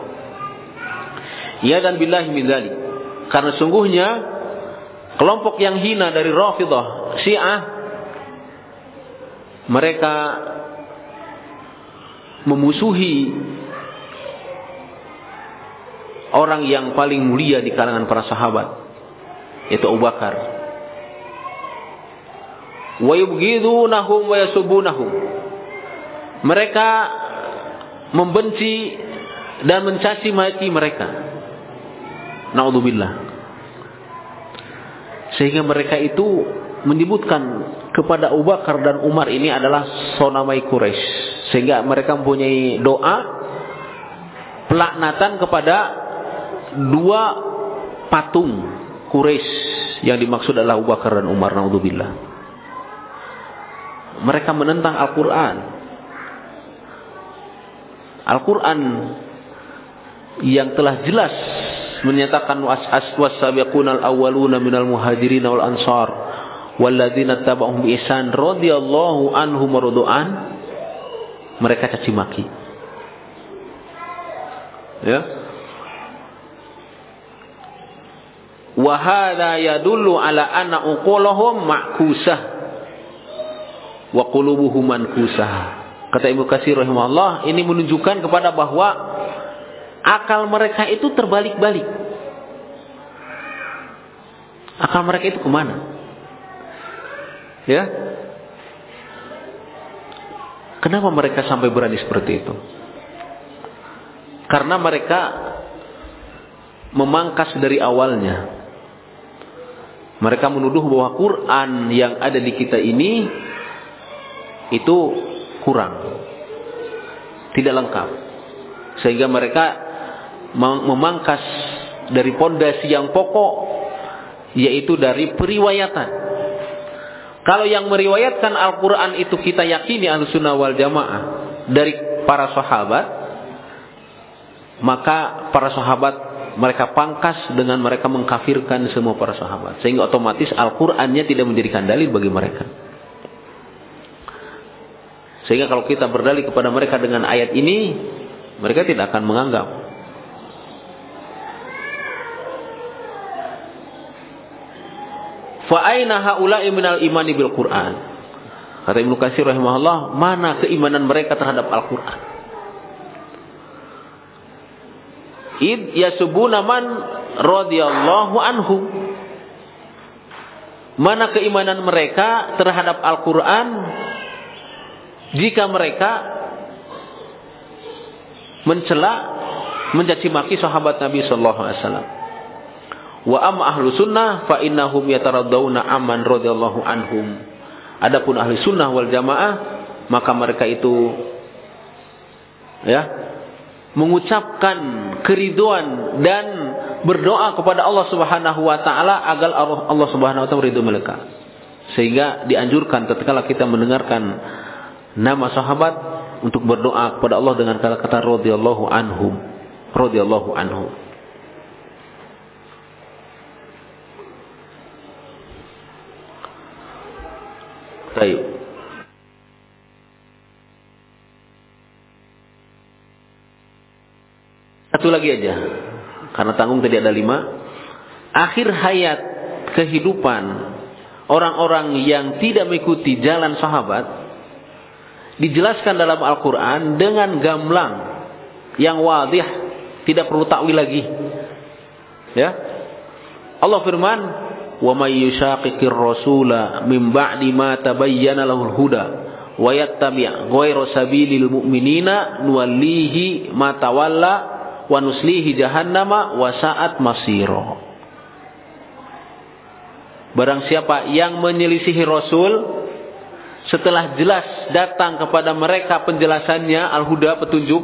Iyadan billahi min dzalik karena sungguhnya kelompok yang hina dari Rafidah Syiah mereka memusuhi orang yang paling mulia di kalangan para sahabat yaitu Abu Bakar. Wa yubghidunahum wa yasubunahum. Mereka membenci dan mencaci maki mereka. Naudzubillah. Sehingga mereka itu menyebutkan kepada Abu Bakar dan Umar ini adalah sonamai Quraisy. Sehingga mereka mempunyai doa pelaknatan kepada dua patung Quraisy yang dimaksud adalah Abu Bakar dan Umar naudzubillah. Mereka menentang Al-Qur'an. Al-Qur'an yang telah jelas menyatakan was-sabiquna al-awwaluna minal muhajirin wal ansar walladzina tabauhum ihsan radhiyallahu anhum wa mereka caci maki. Ya, Wahada yadullu ala anna uqulahum ma'kusah wa qulubuhum mankusah. Kata Ibu Kasir rahimahullah, ini menunjukkan kepada bahwa akal mereka itu terbalik-balik. Akal mereka itu ke mana? Ya? Kenapa mereka sampai berani seperti itu? Karena mereka memangkas dari awalnya mereka menuduh bahwa Quran yang ada di kita ini itu kurang. tidak lengkap. Sehingga mereka memangkas dari pondasi yang pokok yaitu dari periwayatan. Kalau yang meriwayatkan Al-Quran itu kita yakini Ahlussunnah wal Jamaah dari para sahabat, maka para sahabat mereka pangkas dengan mereka mengkafirkan semua para sahabat. Sehingga otomatis Al-Qur'annya tidak menjadikan dalil bagi mereka. Sehingga kalau kita berdalil kepada mereka dengan ayat ini, mereka tidak akan menganggap. Fa'aina haula'i minal imani bil Qur'an. Kata Ibnu Katsir rahimahullah, mana keimanan mereka terhadap Al-Qur'an? Id yasubuna man radhiyallahu anhu. Mana keimanan mereka terhadap Al-Qur'an jika mereka mencela mencaci maki sahabat Nabi sallallahu alaihi wasallam. Wa am ahlu sunnah fa innahum yataraddauna amman radhiyallahu anhum. Adapun ahli sunnah wal jamaah maka mereka itu ya mengucapkan keriduan dan berdoa kepada Allah Subhanahu wa taala agar Allah Subhanahu wa taala ridho mereka. Sehingga dianjurkan tatkala kita mendengarkan nama sahabat untuk berdoa kepada Allah dengan kata-kata radhiyallahu anhum, radhiyallahu anhum. Baik. Satu lagi aja. Karena tanggung tadi ada lima. Akhir hayat kehidupan orang-orang yang tidak mengikuti jalan sahabat dijelaskan dalam Al-Quran dengan gamblang yang wadih tidak perlu takwil lagi ya Allah firman wa may yushaqiqir rasula min ba'di ma tabayyana lahul huda wa yattabi' ghayra sabilil mu'minina nuwallihi ma tawalla wa nuslihi jahannama wa sa'at masira Barang siapa yang menyelisihi Rasul setelah jelas datang kepada mereka penjelasannya al-huda petunjuk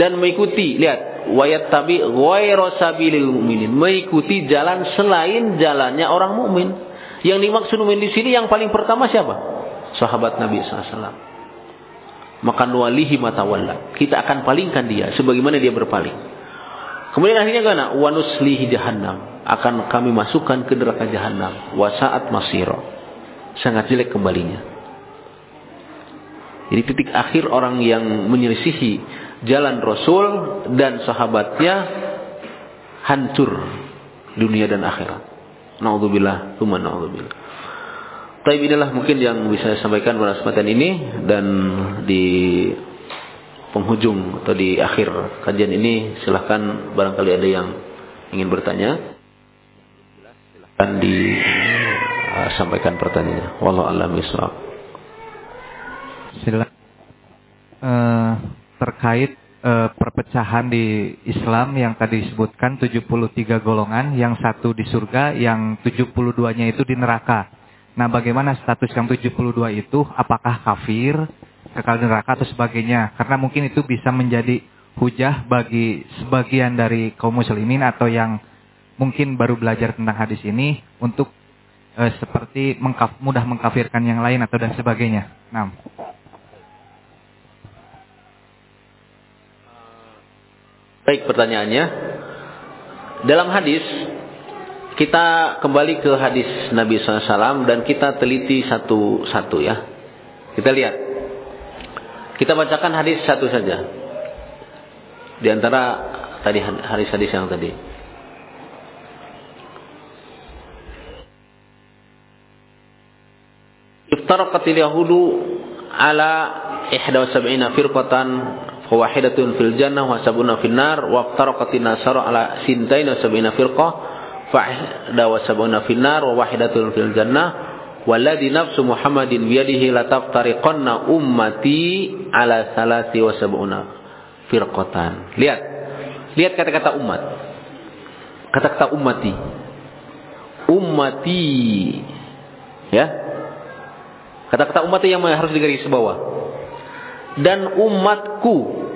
dan mengikuti lihat wayat tabi ghairu mu'minin mengikuti jalan selain jalannya orang mukmin. Yang dimaksud mukmin di sini yang paling pertama siapa? Sahabat Nabi SAW maka nualihi matawalla kita akan palingkan dia sebagaimana dia berpaling. Kemudian akhirnya kana wanuslihi jahannam. Akan kami masukkan ke neraka jahannam. Wasaat masiro. Sangat jelek kembalinya. Ini titik akhir orang yang menyelisihi jalan Rasul dan sahabatnya hancur dunia dan akhirat. Nauzubillah, tsumma naudzubillah. Tapi inilah mungkin yang bisa saya sampaikan pada kesempatan ini dan di penghujung atau di akhir kajian ini silahkan barangkali ada yang ingin bertanya silahkan disampaikan pertanyaannya. Wallahu a'lam bishawab. Uh, terkait uh, perpecahan di Islam yang tadi disebutkan 73 golongan, yang satu di surga, yang 72-nya itu di neraka. Nah, bagaimana status yang 72 itu? Apakah kafir, kekal neraka atau sebagainya? Karena mungkin itu bisa menjadi hujah bagi sebagian dari kaum muslimin atau yang mungkin baru belajar tentang hadis ini untuk uh, seperti mengkaf, mudah mengkafirkan yang lain atau dan sebagainya. Nah. Baik pertanyaannya. Dalam hadis kita kembali ke hadis Nabi SAW dan kita teliti satu-satu ya. Kita lihat. Kita bacakan hadis satu saja. Di antara tadi hadis-hadis yang tadi. Iftaraqatil yahudu ala ihda sab'ina firqatan fawahidatun fil jannah wa sabuna fil nar wa iftaraqatin nasara ala sintaina sabina firqah fa'ida wa sabuna fil nar wa wahidatun fil jannah. Walladhi nafsu Muhammadin biyadihi la taftariqanna ummati ala salasi wa sabuna firqatan. Lihat. Lihat kata-kata umat. Kata-kata ummati. Ummati. Ya. Kata-kata ummati yang harus digaris bawah. Dan umatku.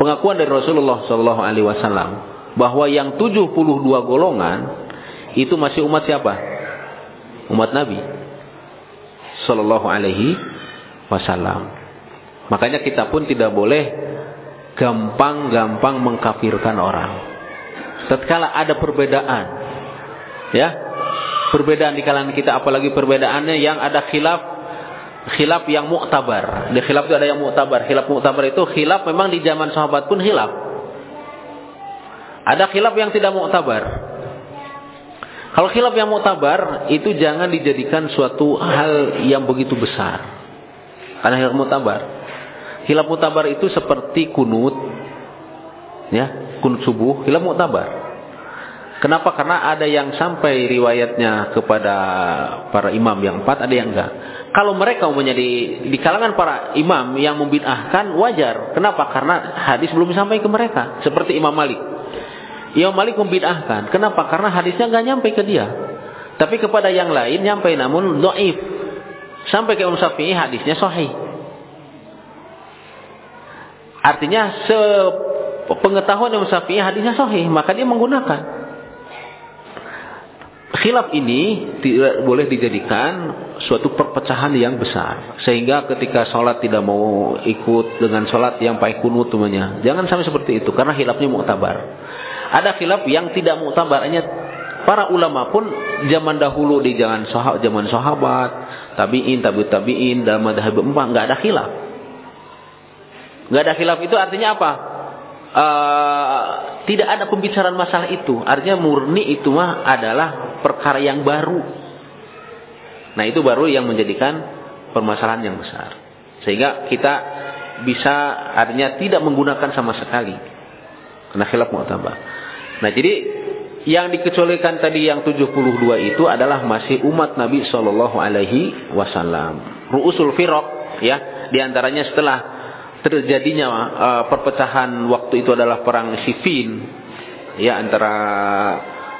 Pengakuan dari Rasulullah Shallallahu Alaihi Wasallam bahwa yang 72 golongan itu masih umat siapa? Umat Nabi Shallallahu Alaihi Wasallam. Makanya kita pun tidak boleh gampang-gampang mengkafirkan orang. Tatkala ada perbedaan, ya, perbedaan di kalangan kita, apalagi perbedaannya yang ada khilaf, khilaf yang muktabar. Di khilaf itu ada yang muktabar. Khilaf muktabar itu khilaf memang di zaman sahabat pun khilaf. Ada khilaf yang tidak muktabar. Kalau khilaf yang muktabar itu jangan dijadikan suatu hal yang begitu besar. Karena khilaf muktabar. Khilaf muktabar itu seperti kunut ya, kunut subuh, khilaf muktabar. Kenapa? Karena ada yang sampai riwayatnya kepada para imam yang empat, ada yang enggak. Kalau mereka menjadi di kalangan para imam yang membid'ahkan wajar. Kenapa? Karena hadis belum sampai ke mereka. Seperti Imam Malik. Imam Malik membid'ahkan. Kenapa? Karena hadisnya nggak nyampe ke dia. Tapi kepada yang lain nyampe namun doif. Sampai ke Imam Syafi'i hadisnya sahih. Artinya se pengetahuan Imam Syafi'i hadisnya sahih, maka dia menggunakan. Khilaf ini tidak boleh dijadikan suatu perpecahan yang besar. Sehingga ketika sholat tidak mau ikut dengan sholat yang pakai kunut temannya. Jangan sampai seperti itu, karena khilafnya muktabar. Ada khilaf yang tidak muktabarnya para ulama pun zaman dahulu di zaman sahabat, zaman sahabat, tabiin, tabi tabiin, dalam madhab empat nggak ada khilaf. Nggak ada khilaf itu artinya apa? Uh, tidak ada pembicaraan masalah itu. Artinya murni itu mah adalah perkara yang baru. Nah itu baru yang menjadikan permasalahan yang besar. Sehingga kita bisa artinya tidak menggunakan sama sekali. Karena khilaf mu'tabar. Nah jadi yang dikecualikan tadi yang 72 itu adalah masih umat Nabi Shallallahu Alaihi Wasallam. Ruusul firok ya di antaranya setelah terjadinya uh, perpecahan waktu itu adalah perang Siffin ya antara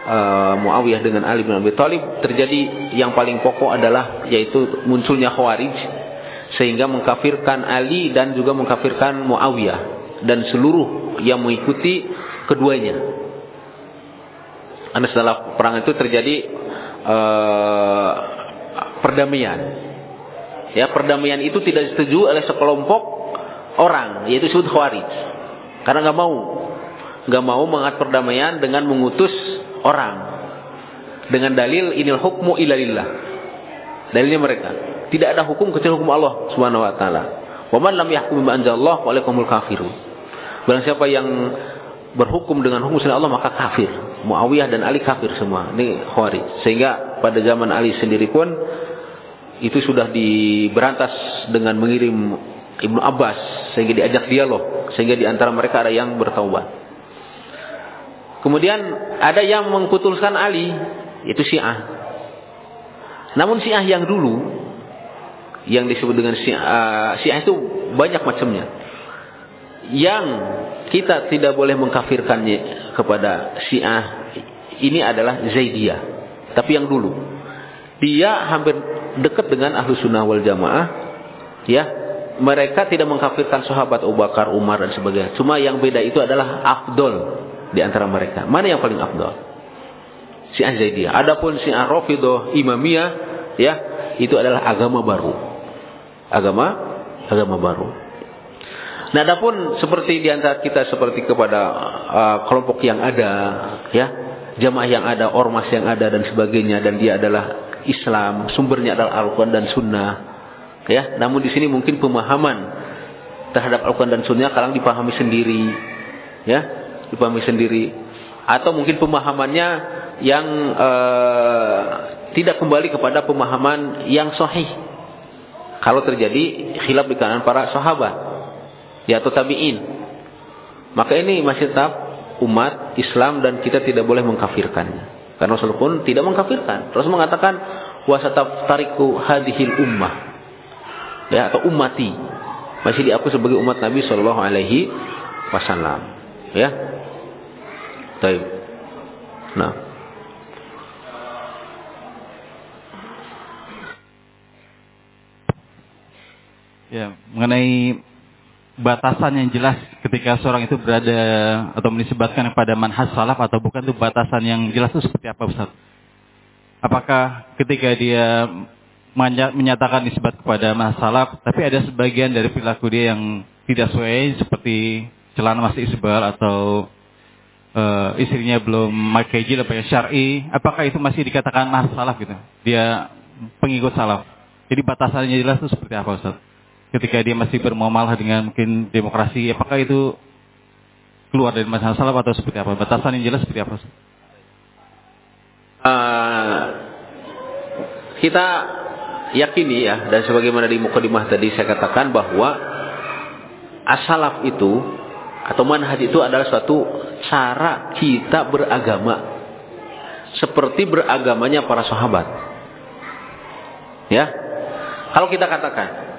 uh, Muawiyah dengan Ali bin Abi Thalib terjadi yang paling pokok adalah yaitu munculnya Khawarij sehingga mengkafirkan Ali dan juga mengkafirkan Muawiyah dan seluruh yang mengikuti keduanya. Karena setelah perang itu terjadi uh, perdamaian. Ya, perdamaian itu tidak disetujui oleh sekelompok orang yaitu disebut khawarij. Karena nggak mau nggak mau mengat perdamaian dengan mengutus orang. Dengan dalil inil hukmu ilalillah dalilnya mereka. Tidak ada hukum kecuali hukum Allah subhanahu wa taala. Wa man lam yahkum bima anzalallah wa kafirun barang siapa yang berhukum dengan hukum selain Allah maka kafir Muawiyah dan Ali kafir semua ini khawarij sehingga pada zaman Ali sendiri pun itu sudah diberantas dengan mengirim Ibnu Abbas sehingga diajak dialog sehingga di antara mereka ada yang bertaubat. Kemudian ada yang mengkutulkan Ali yaitu Syiah. Namun Syiah yang dulu yang disebut dengan Syiah, uh, Syiah itu banyak macamnya. Yang kita tidak boleh mengkafirkannya kepada Syiah ini adalah Zaidiyah. Tapi yang dulu dia hampir dekat dengan Ahlu Sunnah wal Jamaah ya mereka tidak mengkafirkan sahabat Abu Bakar, Umar dan sebagainya. Cuma yang beda itu adalah afdol di antara mereka. Mana yang paling afdol? Syiah Zaidiyah. Adapun Syiah Rafidah, Imamiyah, ya, itu adalah agama baru. Agama agama baru. Nah, adapun seperti di antara kita seperti kepada uh, kelompok yang ada, ya, jamaah yang ada, ormas yang ada dan sebagainya dan dia adalah Islam, sumbernya adalah Al-Qur'an dan Sunnah ya. Namun di sini mungkin pemahaman terhadap Al-Quran dan Sunnah kadang dipahami sendiri ya dipahami sendiri. Atau mungkin pemahamannya yang uh, tidak kembali kepada pemahaman yang sahih. Kalau terjadi khilaf di kalangan para sahabat ya atau tabi'in. Maka ini masih tetap umat Islam dan kita tidak boleh mengkafirkannya. Karena Rasul pun tidak mengkafirkan. Rasul mengatakan wasataf tariku hadihil ummah. Ya atau ummati. Masih diakui sebagai umat Nabi Shallallahu Alaihi Wasallam. Ya. Taib. nah. Ya mengenai batasan yang jelas ketika seorang itu berada atau menisbatkan kepada manhaj salaf atau bukan itu batasan yang jelas itu seperti apa Ustaz? Apakah ketika dia menyatakan nisbat kepada manhaj salaf tapi ada sebagian dari perilaku dia yang tidak sesuai seperti celana masih isbal atau uh, istrinya belum pakai jilbab yang syar'i, apakah itu masih dikatakan manhaj salaf gitu? Dia pengikut salaf. Jadi batasannya jelas itu seperti apa Ustaz? Ketika dia masih bermuamalah dengan mungkin demokrasi, apakah itu keluar dari masalah salaf atau seperti apa? Batasan yang jelas seperti apa? Uh, kita yakini ya dan sebagaimana di mukadimah tadi saya katakan bahwa asalaf itu atau manhaj itu adalah suatu cara kita beragama seperti beragamanya para sahabat. Ya. Kalau kita katakan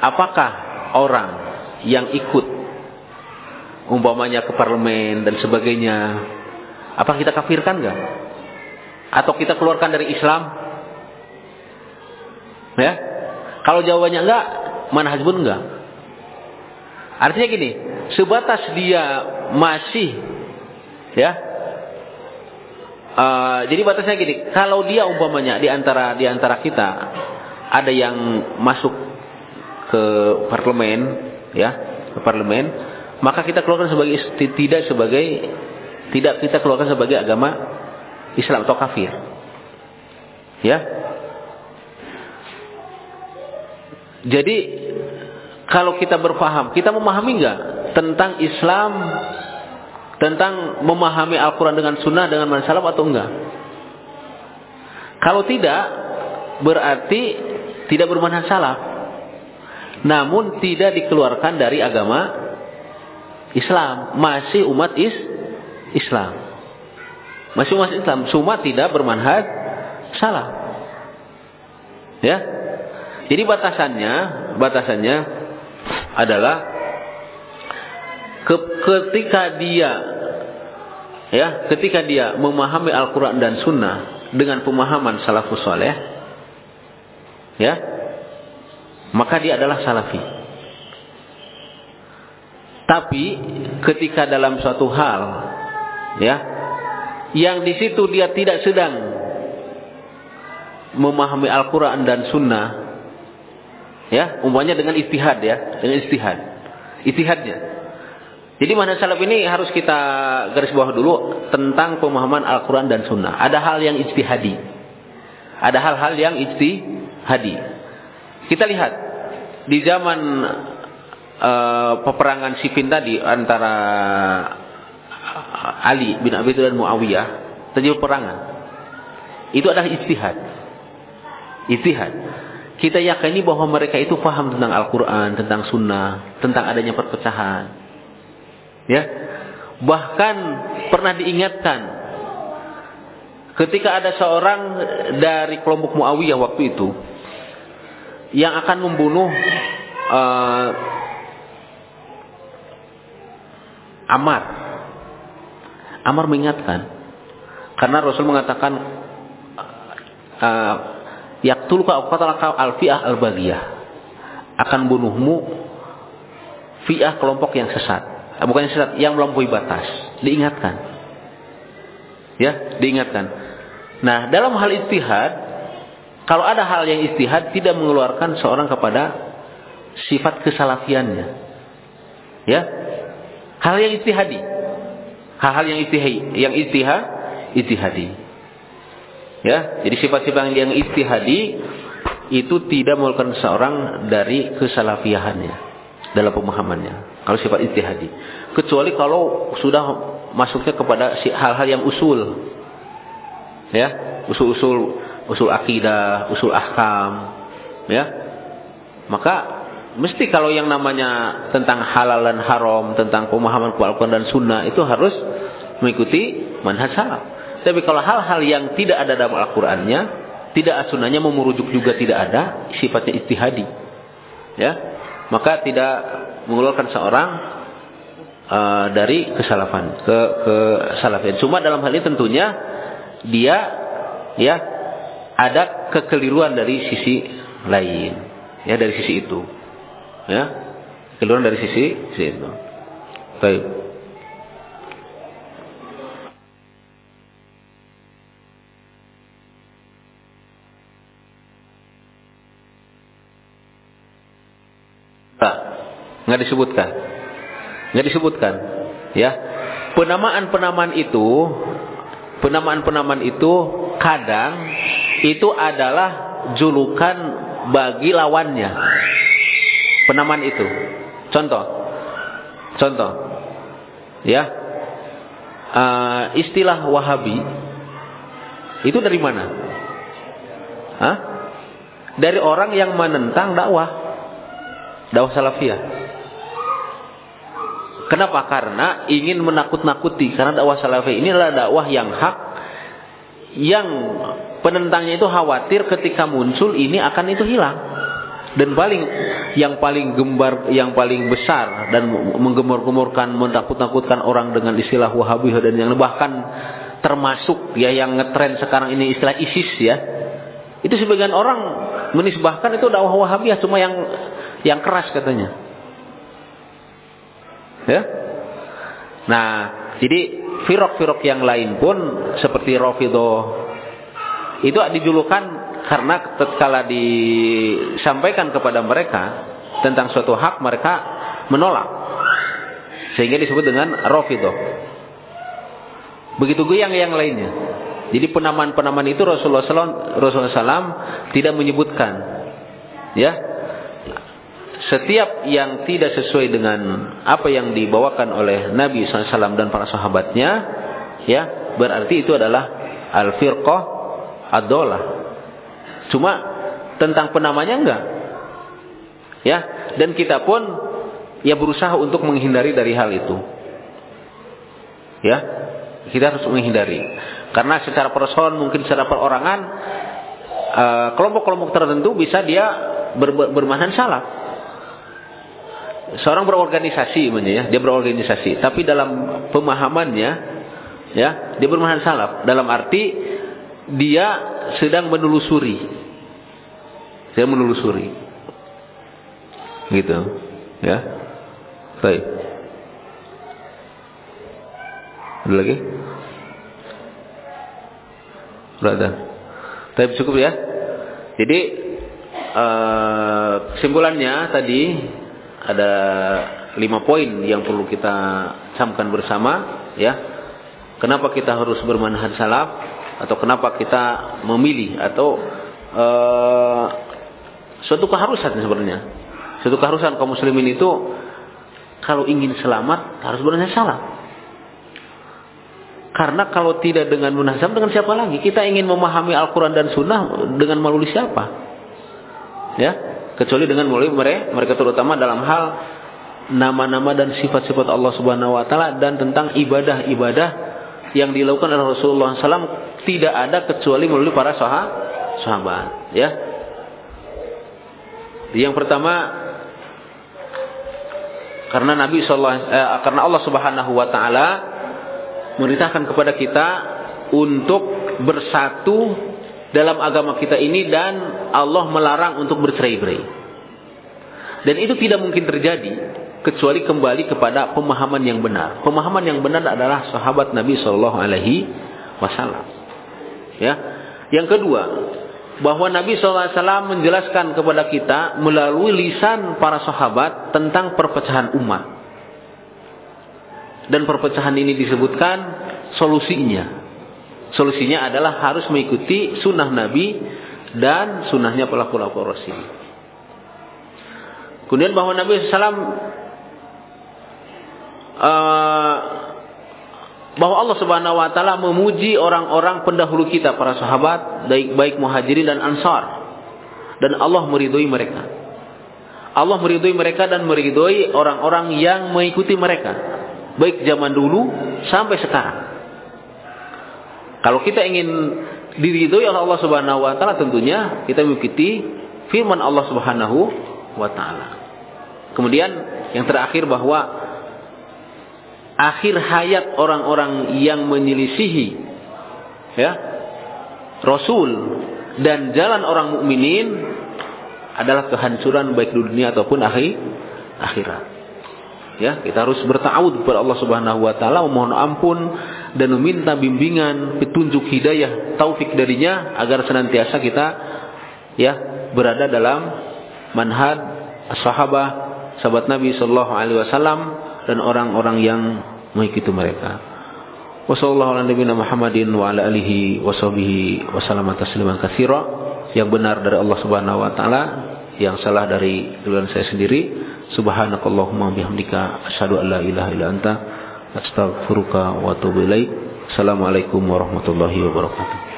apakah orang yang ikut umpamanya ke parlemen dan sebagainya apa kita kafirkan nggak? Atau kita keluarkan dari Islam? Ya? Kalau jawabannya enggak mana hasbun enggak artinya gini sebatas dia masih ya uh, jadi batasnya gini kalau dia umpamanya di antara di antara kita ada yang masuk ke parlemen ya ke parlemen maka kita keluarkan sebagai tidak sebagai tidak kita keluarkan sebagai agama Islam atau kafir. Ya. Jadi kalau kita berfaham kita memahami enggak tentang Islam tentang memahami Al-Quran dengan Sunnah dengan masalah atau enggak kalau tidak berarti tidak bermanhaj salaf namun tidak dikeluarkan dari agama Islam, masih umat is Islam. Masih umat Islam, cuma tidak bermanhaj salah. Ya. Jadi batasannya, batasannya adalah ke, ketika dia ya, ketika dia memahami Al-Qur'an dan Sunnah dengan pemahaman salafus saleh ya, maka dia adalah salafi. Tapi ketika dalam suatu hal ya yang di situ dia tidak sedang memahami Al-Qur'an dan sunnah ya umpamanya dengan istihad ya dengan istihad istihadnya jadi mana salaf ini harus kita garis bawah dulu tentang pemahaman Al-Quran dan Sunnah. Ada hal yang istihadi. Ada hal-hal yang istihadi. Kita lihat di zaman uh, peperangan Siffin tadi antara Ali bin Abi Thalib dan Muawiyah terjadi peperangan. Itu adalah istihad. Istihad. Kita yakini bahwa mereka itu paham tentang Al-Quran, tentang Sunnah, tentang adanya perpecahan. Ya, bahkan pernah diingatkan ketika ada seorang dari kelompok Muawiyah waktu itu yang akan membunuh uh, Amar. Amar mengingatkan karena Rasul mengatakan uh, yaktuluka aqtalaka al-fi'ah al-baghiyah akan bunuhmu fi'ah kelompok yang sesat. Eh, bukan yang sesat, yang melampaui batas. Diingatkan. Ya, diingatkan. Nah, dalam hal istihad kalau ada hal yang istihad tidak mengeluarkan seorang kepada sifat kesalafiannya. Ya. Hal yang istihadi. Hal-hal yang istihadi, yang istihad, istihadi. Ya, jadi sifat-sifat yang istihadi itu tidak mengeluarkan seorang dari kesalafiahannya dalam pemahamannya. Kalau sifat istihadi. Kecuali kalau sudah masuknya kepada hal-hal yang usul. Ya, usul-usul usul akidah, usul ahkam, ya. Maka mesti kalau yang namanya tentang halal dan haram, tentang pemahaman Al-Quran dan Sunnah itu harus mengikuti manhaj salaf. Tapi kalau hal-hal yang tidak ada dalam Al-Qurannya, tidak sunnahnya memurujuk juga tidak ada, sifatnya istihadi. Ya, maka tidak mengeluarkan seorang uh, dari kesalafan ke kesalafian. Cuma dalam hal ini tentunya dia ya ada kekeliruan dari sisi lain ya dari sisi itu ya Keliruan dari sisi situ. Baik. Enggak. Enggak disebutkan. Enggak disebutkan. Ya. Penamaan-penamaan itu penamaan-penamaan itu kadang itu adalah julukan bagi lawannya. Penamaan itu. Contoh. Contoh. Ya. Uh, istilah Wahabi itu dari mana? Hah? Dari orang yang menentang dakwah dakwah salafiyah. Kenapa? Karena ingin menakut-nakuti. Karena dakwah salafiyah ini adalah dakwah yang hak, yang penentangnya itu khawatir ketika muncul ini akan itu hilang. Dan paling yang paling gembar, yang paling besar dan menggemur-gemurkan, menakut-nakutkan orang dengan istilah Wahabi dan yang bahkan termasuk ya yang ngetren sekarang ini istilah ISIS ya. Itu sebagian orang menisbahkan itu dakwah Wahabiyah cuma yang yang keras katanya. Ya. Nah, jadi firok-firok yang lain pun seperti Rafidah itu dijulukan karena tatkala disampaikan kepada mereka tentang suatu hak mereka menolak. Sehingga disebut dengan Rafidah. Begitu juga yang yang lainnya. Jadi penamaan-penamaan itu Rasulullah SAW, Rasulullah SAW tidak menyebutkan. Ya, setiap yang tidak sesuai dengan apa yang dibawakan oleh Nabi SAW dan para sahabatnya, ya berarti itu adalah al-firqah ad-dolah. Cuma tentang penamanya enggak. Ya, dan kita pun ya berusaha untuk menghindari dari hal itu. Ya, kita harus menghindari. Karena secara person mungkin secara perorangan eh, kelompok-kelompok tertentu bisa dia ber, ber, bermanfaat salah seorang berorganisasi ya, dia berorganisasi, tapi dalam pemahamannya ya, dia bermanhaj salaf dalam arti dia sedang menelusuri. Sedang menelusuri. Gitu. Ya. Baik. Ada lagi? Berada. Tapi cukup ya. Jadi uh, kesimpulannya tadi ada lima poin yang perlu kita camkan bersama ya kenapa kita harus bermanhaj salaf atau kenapa kita memilih atau uh, suatu keharusan sebenarnya. Suatu keharusan kaum muslimin itu kalau ingin selamat harus bermanhaj salaf karena kalau tidak dengan munasab dengan siapa lagi? Kita ingin memahami Al-Quran dan Sunnah dengan melalui siapa? Ya? Kecuali dengan melalui mereka mereka terutama dalam hal nama-nama dan sifat-sifat Allah Subhanahu wa taala dan tentang ibadah-ibadah yang dilakukan oleh Rasulullah SAW tidak ada kecuali melalui para sahabat ya yang pertama karena Nabi sallallahu eh, karena Allah Subhanahu wa taala memerintahkan kepada kita untuk bersatu dalam agama kita ini dan Allah melarang untuk bercerai-berai. Dan itu tidak mungkin terjadi kecuali kembali kepada pemahaman yang benar. Pemahaman yang benar adalah sahabat Nabi Shallallahu Alaihi Wasallam. Ya. Yang kedua, bahwa Nabi SAW menjelaskan kepada kita melalui lisan para sahabat tentang perpecahan umat. Dan perpecahan ini disebutkan solusinya Solusinya adalah harus mengikuti sunnah Nabi dan sunnahnya pelaku-pelaku Rasul. Kemudian bahwa Nabi SAW eh, bahwa Allah Subhanahu Wa Taala memuji orang-orang pendahulu kita para sahabat baik baik muhajirin dan ansar dan Allah meridhoi mereka. Allah meridhoi mereka dan meridhoi orang-orang yang mengikuti mereka baik zaman dulu sampai sekarang. Kalau kita ingin diridhoi oleh Allah Subhanahu wa taala tentunya kita mengikuti firman Allah Subhanahu wa taala. Kemudian yang terakhir bahwa akhir hayat orang-orang yang menyelisihi ya Rasul dan jalan orang mukminin adalah kehancuran baik di dunia ataupun akhir akhirat. Ya, kita harus bertawud kepada Allah Subhanahu wa taala memohon ampun dan meminta bimbingan, petunjuk hidayah, taufik darinya agar senantiasa kita ya berada dalam manhaj sahabat sahabat Nabi sallallahu alaihi wasallam dan orang-orang yang mengikuti mereka. Wassalamualaikum Muhammadin wa ala alihi wa sahbihi wa tasliman katsira. Yang benar dari Allah Subhanahu wa taala, yang salah dari duluan saya sendiri. Subhanakallahumma bihamdika asyhadu an la ilaha illa anta astaghfiruka wa atubu ilaik. Assalamualaikum warahmatullahi wabarakatuh.